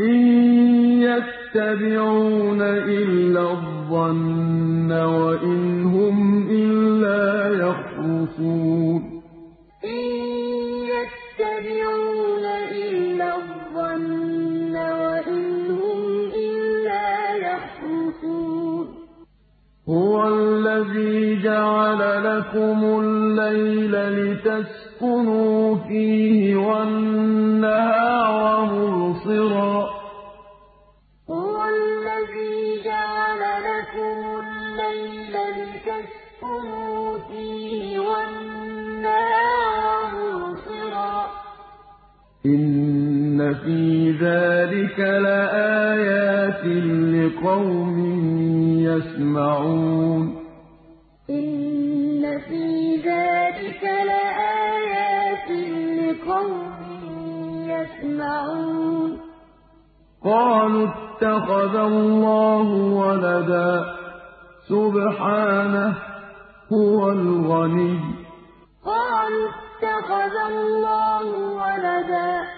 إِن يَتَّبِعُونَ إِلَّا الظَّنَّ وَإِنْ هُمْ إِلَّا يَخْرُصُونَ إِن يَتَّبِعُونَ إِلَّا الظَّنَّ وَإِنْ هُمْ إِلَّا يَخْرُصُونَ. هُوَ الَّذِي جَعَلَ لَكُمُ اللَّيْلَ لِتَسْكُنُوا فِيهِ وَالنَّهَارَ مُبْصِرًا ۚ. إِنَّ فِي ذَٰلِكَ لَآيَاتٍ لِّقَوْمٍ يَسْمَعُونَ إِنَّ فِي ذَٰلِكَ لَآيَاتٍ لِّقَوْمٍ يَسْمَعُونَ قَالُوا اتَّخَذَ اللَّهُ وَلَدًا ۗ سُبْحَانَهُ ۖ هُوَ الْغَنِيُّ ۖ قَالُوا اتَّخَذَ اللَّهُ وَلَدًا ۗ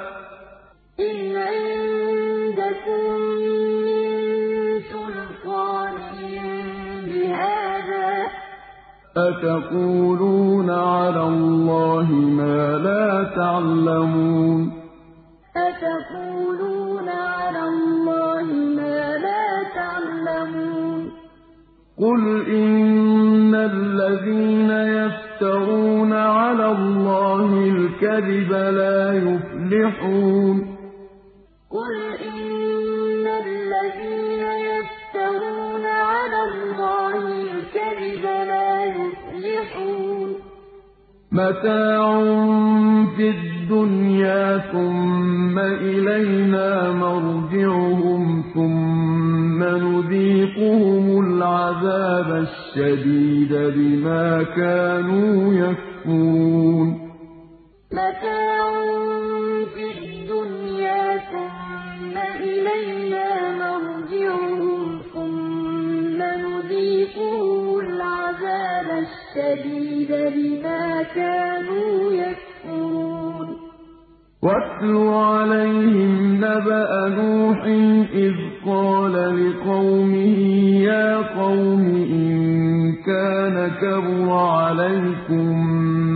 أَتَقُولُونَ عَلَى اللَّهِ مَا لَا تَعْلَمُونَ أَتَقُولُونَ عَلَى اللَّهِ مَا لَا تَعْلَمُونَ قُلْ إِنَّ الَّذِينَ يَفْتَرُونَ عَلَى اللَّهِ الْكَذِبَ لَا يُفْلِحُونَ قُلْ إِنَّ يُفْلِحُونَ. مَتَاعٌ فِي الدُّنْيَا ثُمَّ إِلَيْنَا مَرْجِعُهُمْ ثُمَّ نُذِيقُهُمُ الْعَذَابَ الشَّدِيدَ بِمَا كَانُوا يَكْفُرُونَ. الشَّدِيدَ بِمَا كَانُوا يَكْفُرُونَ. وَاتْلُ عَلَيْهِمْ نَبَأَ نُوحٍ إِذْ قَالَ لِقَوْمِهِ يَا قَوْمِ إِن كَانَ كَبُرَ عَلَيْكُم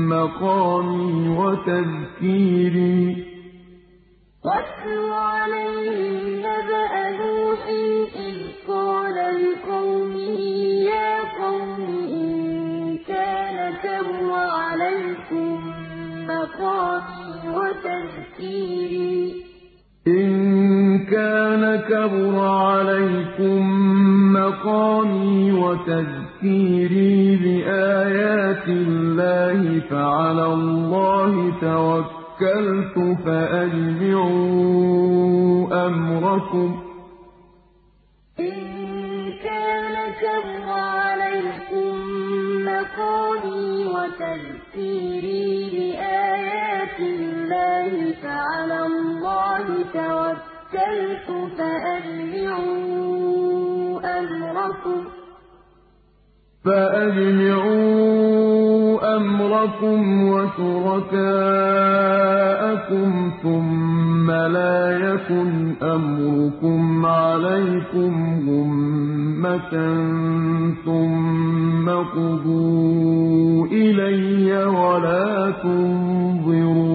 مَّقَامِي وَتَذْكِيرِي. وَاتْلُ عَلَيْهِمْ نَبَأَ نُوحٍ إِذْ قَالَ لِقَوْمِهِ يَا قَوْمِ إِن كَانَ كَبُرَ عَلَيْكُم مَّقَامِي وَتَذْكِيرِي. إِن كَانَ كَبُرَ عَلَيْكُم مَّقَامِي وَتَذْكِيرِي بِآيَاتِ اللَّهِ فَعَلَى اللَّهِ تَوَكَّلْتُ فَأَجْمِعُوا أَمْرَكُمْ ۖ. مَّقَامِي وَتَذْكِيرِي بِآيَاتِ اللَّهِ فَعَلَى اللَّهِ تَوَكَّلْتُ فَأَجْمِعُوا أَمْرَكُمْ وَشُرَكَاءَكُمْ ثُمَّ لَا يَكُنْ أَمْرُكُمْ عَلَيْكُمْ غُمَّةً ثُمَّ اقْضُوا إِلَيَّ وَلَا تُنظِرُونِ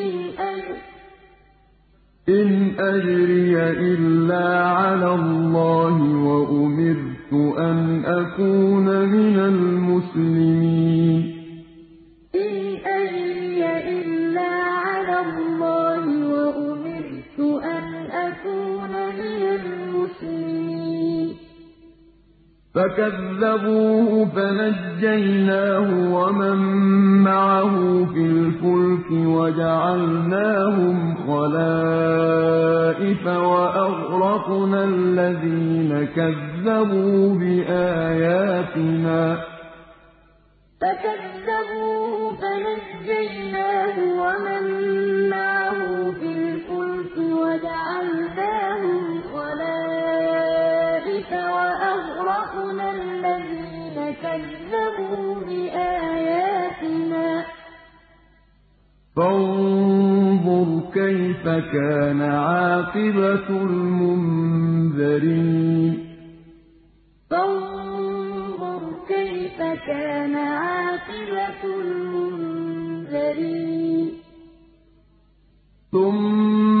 إِنْ أَجْرِيَ إِلَّا عَلَى اللَّهِ وَأُمِرْتُ أَنْ أَكُونَ مِنَ الْمُسْلِمِينَ. فَكَذَّبُوهُ فَنَجَّيْنَاهُ وَمَن مَّعَهُ فِي الْفُلْكِ وَجَعَلْنَاهُمْ خَلَائِفَ وَأَغْرَقْنَا الَّذِينَ كَذَّبُوا بِآيَاتِنَا ۖ. فَكَذَّبُوهُ فَنَجَّيْنَاهُ وَمَن مَّعَهُ كَذَّبُوا بِآيَاتِنَا ۖ. فَانظُرْ كَيْفَ كَانَ عَاقِبَةُ الْمُنذَرِينَ. فَانظُرْ كَيْفَ كَانَ عَاقِبَةُ الْمُنذَرِينَ. ثُمَّ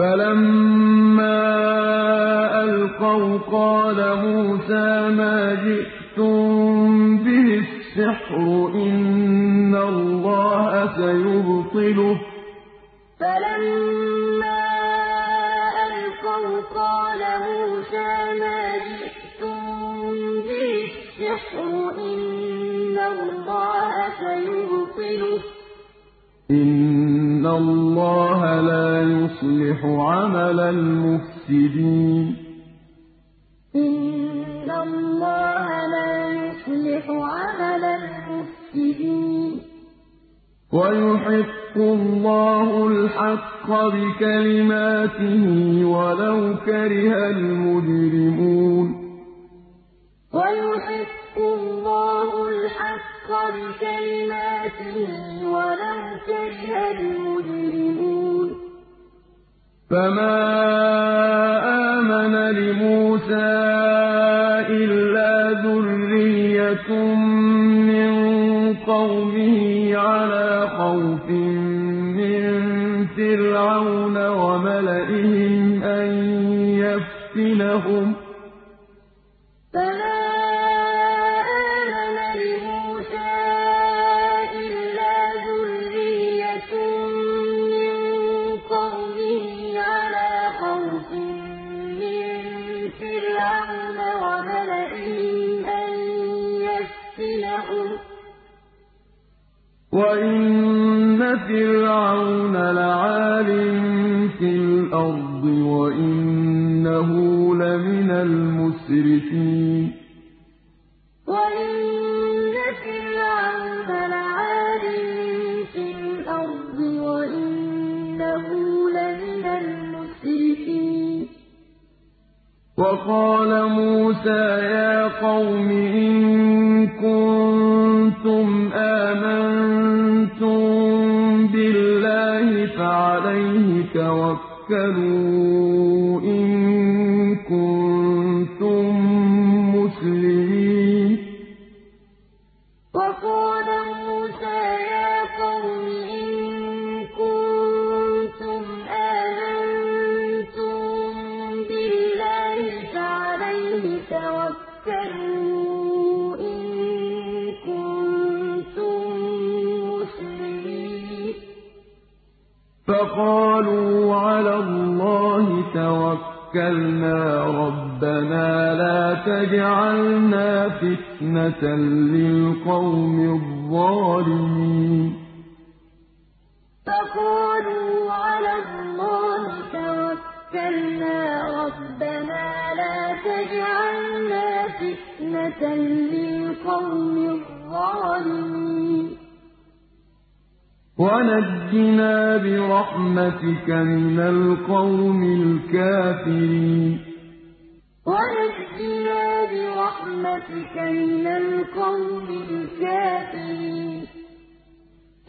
فَلَمَّا أَلْقَوْا قَالَ مُوسَىٰ مَا جِئْتُم بِهِ السِّحْرُ ۖ إِنَّ اللَّهَ سَيُبْطِلُهُ ۖ اللَّهَ لَا يُصْلِحُ عَمَلَ الْمُفْسِدِينَ. إِنَّ اللَّهَ لَا يُصْلِحُ عَمَلَ الْمُفْسِدِينَ. وَيُحِقُّ اللَّهُ الْحَقَّ بِكَلِمَاتِهِ وَلَوْ كَرِهَ الْمُجْرِمُونَ. وَيُحِقُّ اللَّهُ الْحَقَّ بِكَلِمَاتِهِ وَلَوْ كَرِهَ الْمُجْرِمُونَ فَمَا آمَنَ لِمُوسَىٰ إِلَّا ذُرِّيَّةٌ مِّن قَوْمِهِ عَلَىٰ خَوْفٍ مِّن فِرْعَوْنَ وَمَلَئِهِمْ أَن يَفْتِنَهُمْ ۚ فَمَا وَإِنَّ فِرْعَوْنَ لَعَالٍ فِي الْأَرْضِ وَإِنَّهُ لَمِنَ الْمُسْرِفِينَ وَقَالَ مُوسَىٰ يَا قَوْمِ إِن كُنتُمْ آمَنتُم بِاللَّهِ فَعَلَيْهِ تَوَكَّلُوا إِن كُنتُم مُّسْلِمِينَ. وَقَالَ تَوَكَّلُوا إِن كُنتُم مُّسْلِمِينَ فَقَالُوا عَلَى اللَّهِ تَوَكَّلْنَا رَبَّنَا لَا تَجْعَلْنَا فِتْنَةً لِّلْقَوْمِ الظَّالِمِينَ فَقَالُوا عَلَى اللَّهِ تَوَكَّلْنَا رَبَّنَا لَا تَجْعَلْنَا فِتْنَةً لِّلْقَوْمِ الظَّالِمِينَ وَنَجِّنَا بِرَحْمَتِكَ مِنَ الْقَوْمِ الْكَافِرِينَ وَنَجِّنَا بِرَحْمَتِكَ مِنَ الْقَوْمِ الْكَافِرِينَ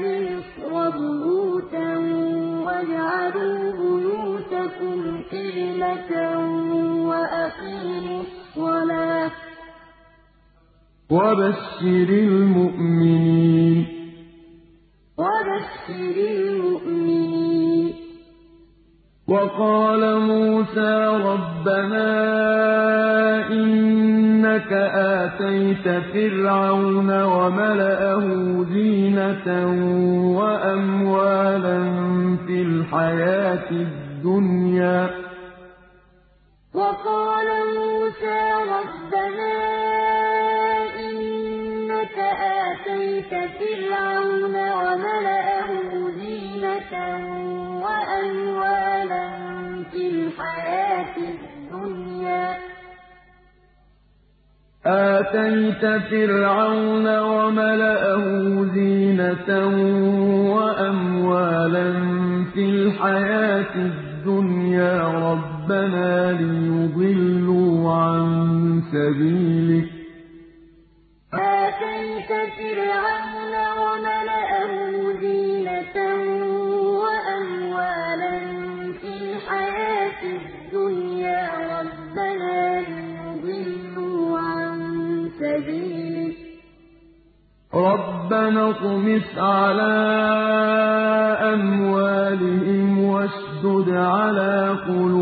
لِقَوْمِكُمَا بِمِصْرَ بُيُوتًا وَاجْعَلُوا بُيُوتَكُمْ قِبْلَةً وَأَقِيمُوا الصَّلَاةَ ۗ. وَبَشِّرِ الْمُؤْمِنِينَ. وَبَشِّرِ الْمُؤْمِنِينَ. وَقَالَ مُوسَىٰ رَبَّنَا إِنَّكَ آتَيْتَ فِرْعَوْنَ وَمَلَأَهُ زِينَةً وَأَمْوَالًا فِي الْحَيَاةِ الْحَيَاةِ آتَيْتَ فِرْعَوْنَ وَمَلَأَهُ زِينَةً وَأَمْوَالًا فِي الْحَيَاةِ الدُّنْيَا. رَبَّنَا لِيُضِلُّوا عَن سَبِيلِكَ ۖ. آتَيْتَ فِرْعَوْنَ وَمَلَأَهُ زِينَةً وَأَمْوَالًا فِي الْحَيَاةِ الدُّنْيَا رَبَّنَا لِيُضِلُّوا عَن سَبِيلِكَ ۖ رَبَّنَا اطْمِسْ عَلَىٰ أَمْوَالِهِمْ وَاشْدُدْ عَلَىٰ قُلُوبِهِمْ.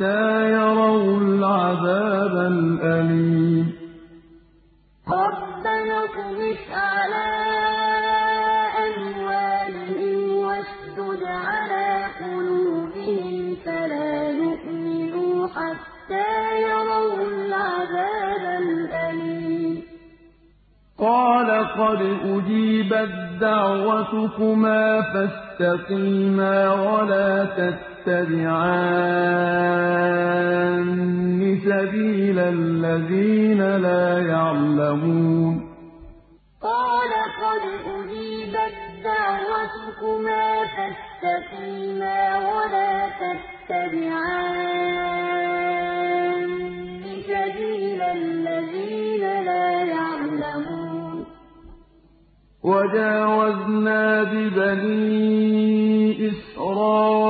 حَتَّىٰ يَرَوُا الْعَذَابَ الْأَلِيمَ. رَبَّنَا اطْمِسْ عَلَىٰ أَمْوَالِهِمْ وَاشْدُدْ عَلَىٰ قُلُوبِهِمْ فَلَا يُؤْمِنُوا حَتَّىٰ يَرَوُا الْعَذَابَ الْأَلِيمَ. قَالَ قَدْ أُجِيبَت دَّعْوَتُكُمَا فَاسْتَقِيمَا وَلَا تَتَّبِعَانِّ سَبِيلَ الَّذِينَ لَا يَعْلَمُونَ. قَالَ قَدْ أُجِيبَت دَّعْوَتُكُمَا فَاسْتَقِيمَا وَلَا تَتَّبِعَانِّ. وَجَاوَزْنَا بِبَنِي إِسْرَائِيلَ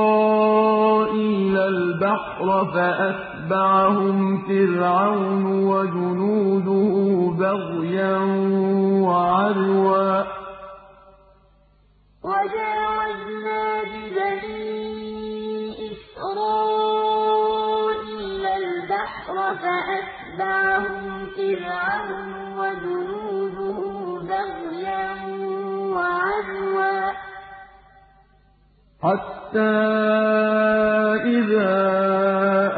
الْبَحْرَ فَأَتْبَعَهُمْ فِرْعَوْنُ وَجُنُودُهُ بَغْيًا وَعَدْوًا ۖ. حَتَّىٰ إِذَا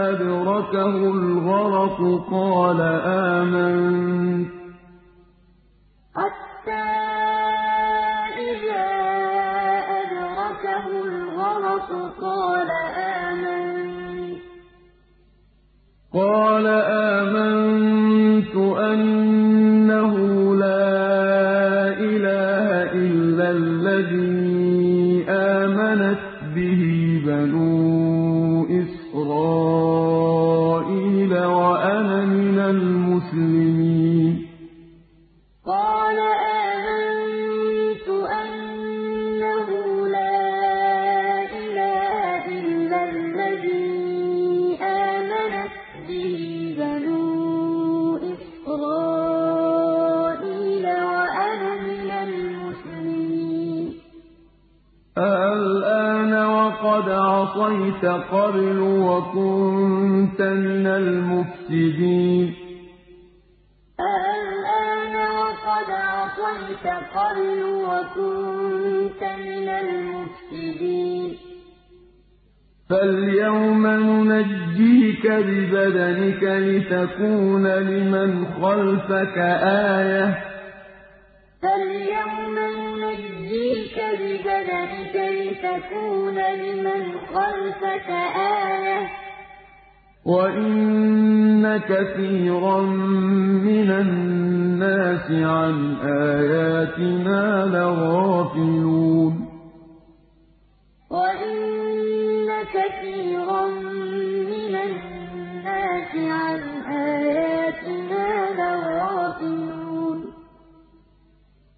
أَدْرَكَهُ الْغَرَقُ قَالَ آمَنتُ. قَالَ آمَنتُ. أَنَّهُ الْمُسْلِمِينَ. قَالَ آمَنتُ أَنَّهُ لَا إِلَٰهَ إِلَّا الَّذِي آمَنَتْ بِهِ بَنُو إِسْرَائِيلَ وَأَنَا مِنَ الْمُسْلِمِينَ. الْآنَ وَقَدْ عَصَيْتَ قَبْلُ وَكُنتَ مِنَ الْمُفْسِدِينَ. الْآنَ وَقَدْ عَصَيْتَ قَبْلُ وَكُنتَ مِنَ الْمُفْسِدِينَ. فَالْيَوْمَ نُنَجِّيكَ بِبَدَنِكَ لِتَكُونَ لِمَنْ خَلْفَكَ آيَةً ۚ. وَإِنَّ كَثِيرًا مِّنَ النَّاسِ عَنْ آيَاتِنَا لَغَافِلُونَ وَإِنَّ كَثِيرًا مِّنَ النَّاسِ عَنْ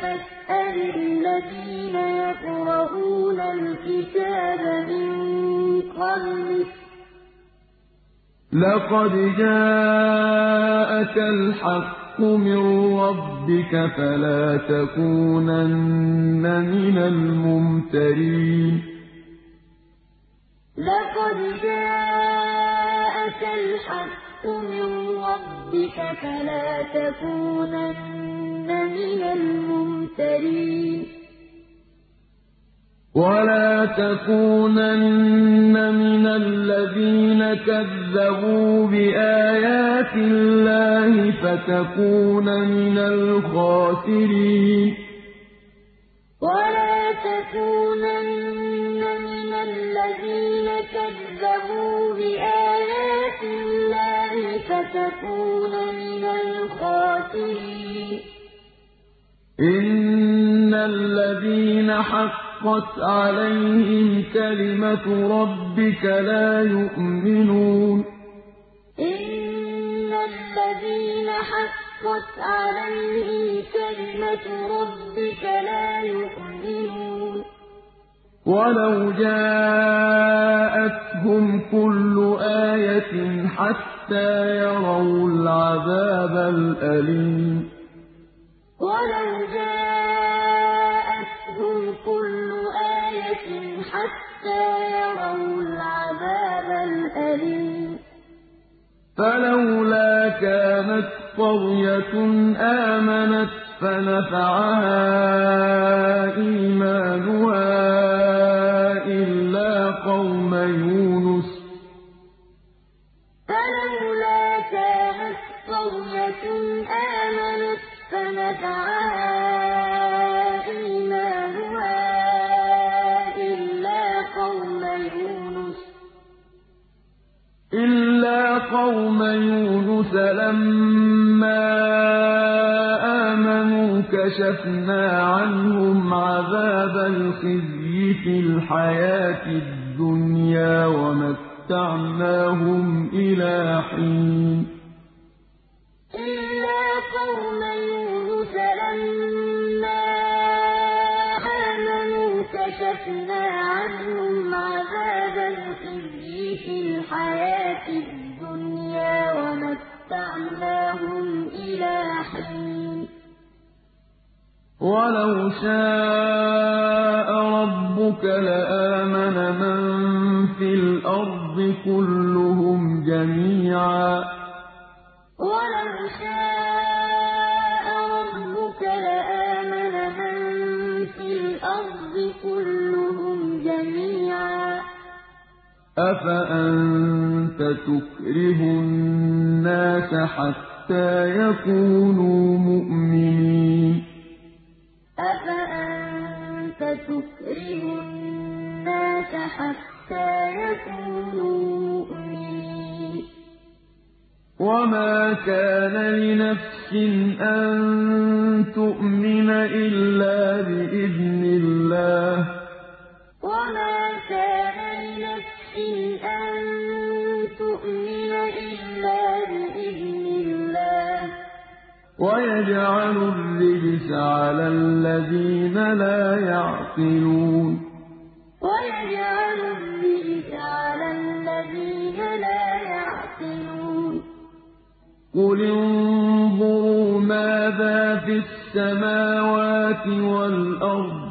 فَاسْأَلِ الَّذِينَ يَقْرَءُونَ الْكِتَابَ مِن قَبْلِكَ ۚ لَقَدْ جَاءَكَ الْحَقُّ مِن رَّبِّكَ فَلَا تَكُونَنَّ مِنَ الْمُمْتَرِينَ. لَقَدْ جَاءَكَ الْحَقُّ مِن رَّبِّكَ فَلَا تَكُونَنَّ مِنَ الْمُمْتَرِينَ. وَلَا تَكُونَنَّ مِنَ الَّذِينَ كَذَّبُوا بِآيَاتِ اللَّهِ فَتَكُونَ مِنَ الْخَاسِرِينَ وَلَا تَكُونَنَّ مِنَ الَّذِينَ كَذَّبُوا بِآيَاتِ اللَّهِ فَتَكُونَ مِنَ الْخَاسِرِينَ إِنَّ الَّذِينَ حَقَّتْ عَلَيْهِمْ كَلِمَتُ رَبِّكَ لَا يُؤْمِنُونَ. إِنَّ الَّذِينَ حَقَّتْ عَلَيْهِمْ كَلِمَتُ رَبِّكَ لَا يُؤْمِنُونَ. وَلَوْ جَاءَتْهُمْ كُلُّ آيَةٍ حَتَّىٰ يَرَوُا الْعَذَابَ الْأَلِيمَ. حَتَّىٰ يَرَوُا الْعَذَابَ الْأَلِيمَ. فَلَوْلَا كَانَتْ قَرْيَةٌ آمَنَتْ فَنَفَعَهَا إِيمَانُهَا إِلَّا قَوْمَ يُونُسَ ۖ. إِلَّا قَوْمَ يُونُسَ لَمَّا آمَنُوا كَشَفْنَا عَنْهُمْ عَذَابَ الْخِزْيِ فِي الْحَيَاةِ الدُّنْيَا وَمَتَّعْنَاهُمْ إِلَىٰ حِينٍ إِلَّا قَوْمَ يُونُسَ لَمَّا آمَنُوا كَشَفْنَا عَنْهُمْ عَذَابَ الْخِزْيِ الْحَيَاةِ الدُّنْيَا وَمَتَّعْنَاهُمْ إِلَىٰ حِينٍ. وَلَوْ شَاءَ رَبُّكَ لَآمَنَ مَن فِي الْأَرْضِ كُلُّهُمْ جَمِيعًا ۚ. أَفَأَنتَ تُكْرِهُ النَّاسَ حَتَّىٰ يَكُونُوا مُؤْمِنِينَ؟ أَفَأَنتَ تُكْرِهُ النَّاسَ حَتَّىٰ يَكُونُوا مُؤْمِنِينَ؟ وَمَا كَانَ لِنَفْسٍ أَن تُؤْمِنَ إِلَّا بِإِذْنِ اللَّهِ ۚ. وَمَا كَانَ لِنَفْسٍ أَن تُؤْمِنَ إِلَّا بِإِذْنِ اللَّهِ ۚ. وَيَجْعَلُ الرِّجْسَ عَلَى الَّذِينَ لَا يَعْقِلُونَ. وَيَجْعَلُ الرِّجْسَ عَلَى الَّذِينَ لَا يَعْقِلُونَ. قُلِ انظُرُوا مَاذَا فِي السَّمَاوَاتِ وَالْأَرْضِ.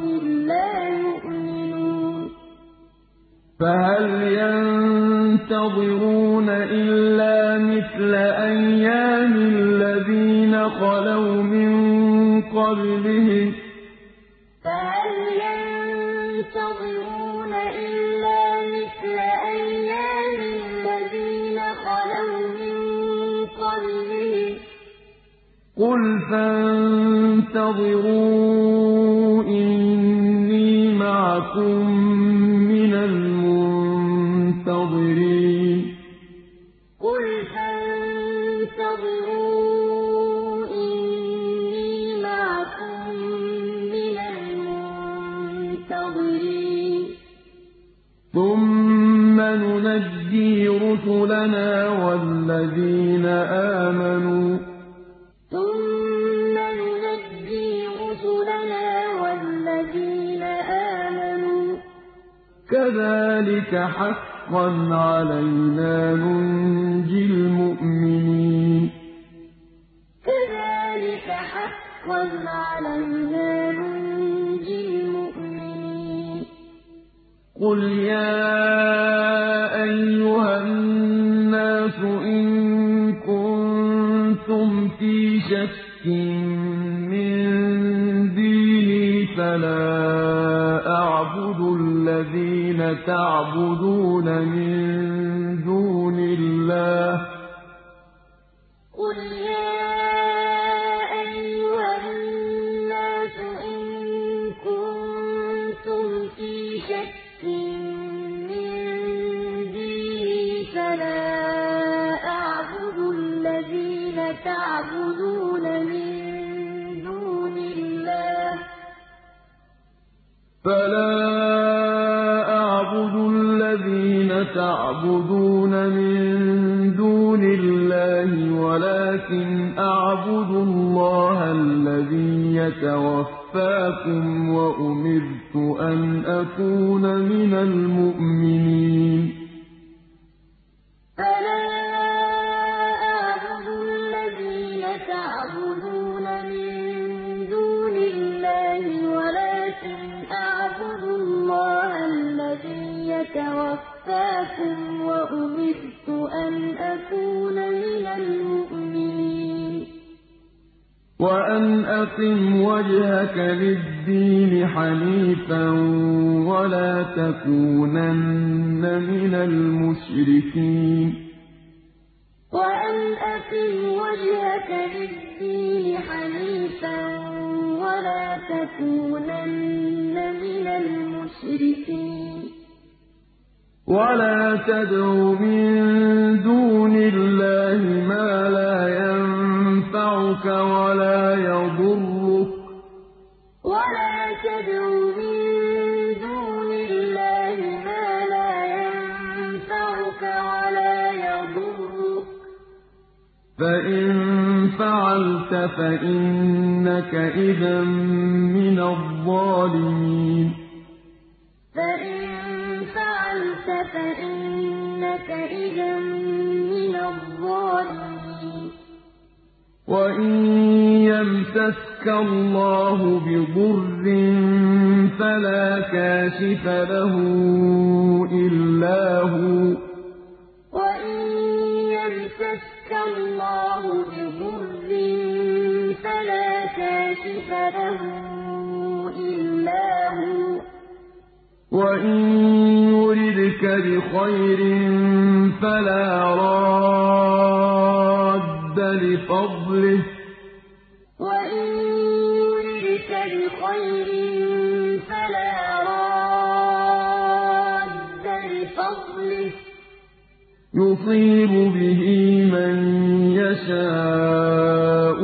فَهَلْ يَنتَظِرُونَ إِلَّا مِثْلَ أَيَّامِ الَّذِينَ خَلَوْا مِن قَبْلِهِمْ ۚ؟ فَهَلْ يَنتَظِرُونَ إِلَّا مِثْلَ أَيَّامِ الَّذِينَ خَلَوْا مِن قُلْ فَانتَظِرُوا إِنِّي مَعَكُم مِّنَ الْمُنتَظِرِينَ. قُلْ فَانتَظِرُوا إِنِّي مَعَكُم مِّنَ الْمُنتَظِرِينَ. ثُمَّ نُنَجِّي رُسُلَنَا وَالَّذِينَ آمَنُوا ۚ كَذَٰلِكَ حَقًّا عَلَيْنَا نُنجِي الْمُؤْمِنِينَ. كَذَٰلِكَ حَقًّا عَلَيْنَا الْمُؤْمِنِينَ. قُلْ يَا أَيُّهَا النَّاسُ إِن كُنتُمْ فِي شَكٍّ مِّن دِينِي فَلَا الَّذِينَ تَعْبُدُونَ مِن دُونِ اللَّهِ ۚ. قُلْ يَا أَيُّهَا النَّاسُ إِن كُنتُمْ فِي شَكٍّ مِّن دِينِي فَلَا أَعْبُدُ الَّذِينَ تَعْبُدُونَ مِن دُونِ اللَّهِ ۚ. فَلَا تَعْبُدُونَ مِن دُونِ اللَّهِ وَلَٰكِنْ أَعْبُدُ اللَّهَ الَّذِي يَتَوَفَّاكُمْ ۖ وَأُمِرْتُ أَنْ أَكُونَ مِنَ الْمُؤْمِنِينَ. يَتَوَفَّاكُمْ ۖ وَأُمِرْتُ أَنْ أَكُونَ مِنَ الْمُؤْمِنِينَ. وَأَنْ أَقِمْ وَجْهَكَ لِلدِّينِ حَنِيفًا وَلَا تَكُونَنَّ مِنَ الْمُشْرِكِينَ. وَأَنْ أَقِمْ وَجْهَكَ لِلدِّينِ حَنِيفًا وَلَا تَكُونَنَّ مِنَ الْمُشْرِكِينَ. وَلَا تَدْعُ مِن دُونِ اللَّهِ مَا لَا يَنفَعُكَ وَلَا يَضُرُّكَ ۖ وَلَا تَدْعُ مِن دُونِ اللَّهِ مَا لَا يَنفَعُكَ وَلَا يَضُرُّكَ ۖ فَإِن فَعَلْتَ فَإِنَّكَ إِذًا مِّنَ الظَّالِمِينَ فَإِن فَعَلْتَ فَإِنَّكَ إِذًا مِّنَ الظَّالِمِينَ. وَإِن يَمْسَسْكَ اللَّهُ بِضُرٍّ فَلَا كَاشِفَ لَهُ إِلَّا هُوَ ۖ. وَإِن يُرِدْكَ وَإِن بِخَيْرٍ فَلَا رَادَّ لِفَضْلِهِ ۚ يُصِيبُ بِهِ مَن يَشَاءُ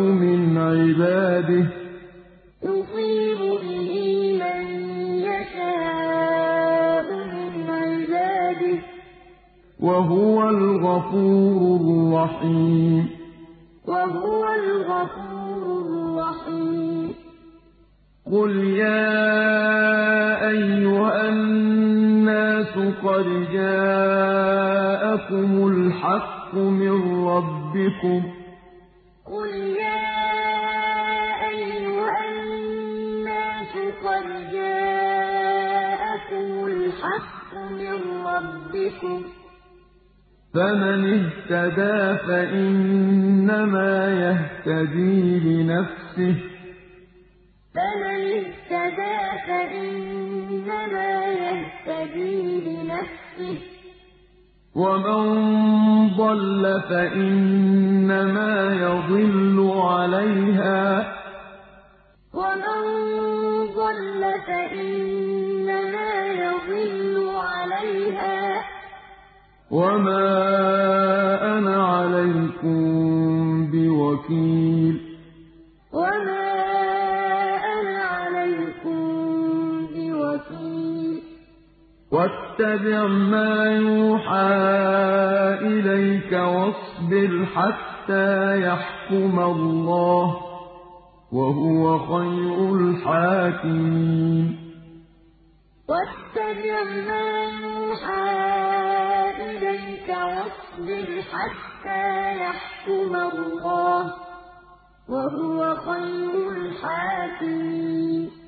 وهو الغفور الرحيم. وهو الغفور الرحيم. قل يا أيها الناس قد جاءكم الحق من ربكم. قل يا أيها الناس قد جاءكم الحق من ربكم. فَمَنِ اهْتَدَىٰ فَإِنَّمَا يَهْتَدِي لِنَفْسِهِ ۖ. وَمَن ضَلَّ فَإِنَّمَا يَضِلُّ عَلَيْهَا ۖ. وَاتَّبِعْ مَا يُوحَىٰ إِلَيْكَ وَاصْبِرْ حَتَّىٰ يَحْكُمَ اللَّهُ ۚ وَهُوَ خَيْرُ الْحَاكِمِينَ وَاتَّبِعْ مَا يُوحَىٰ إِلَيْكَ وَاصْبِرْ حَتَّىٰ يَحْكُمَ اللَّهُ ۚ وَهُوَ خَيْرُ الْحَاكِمِينَ.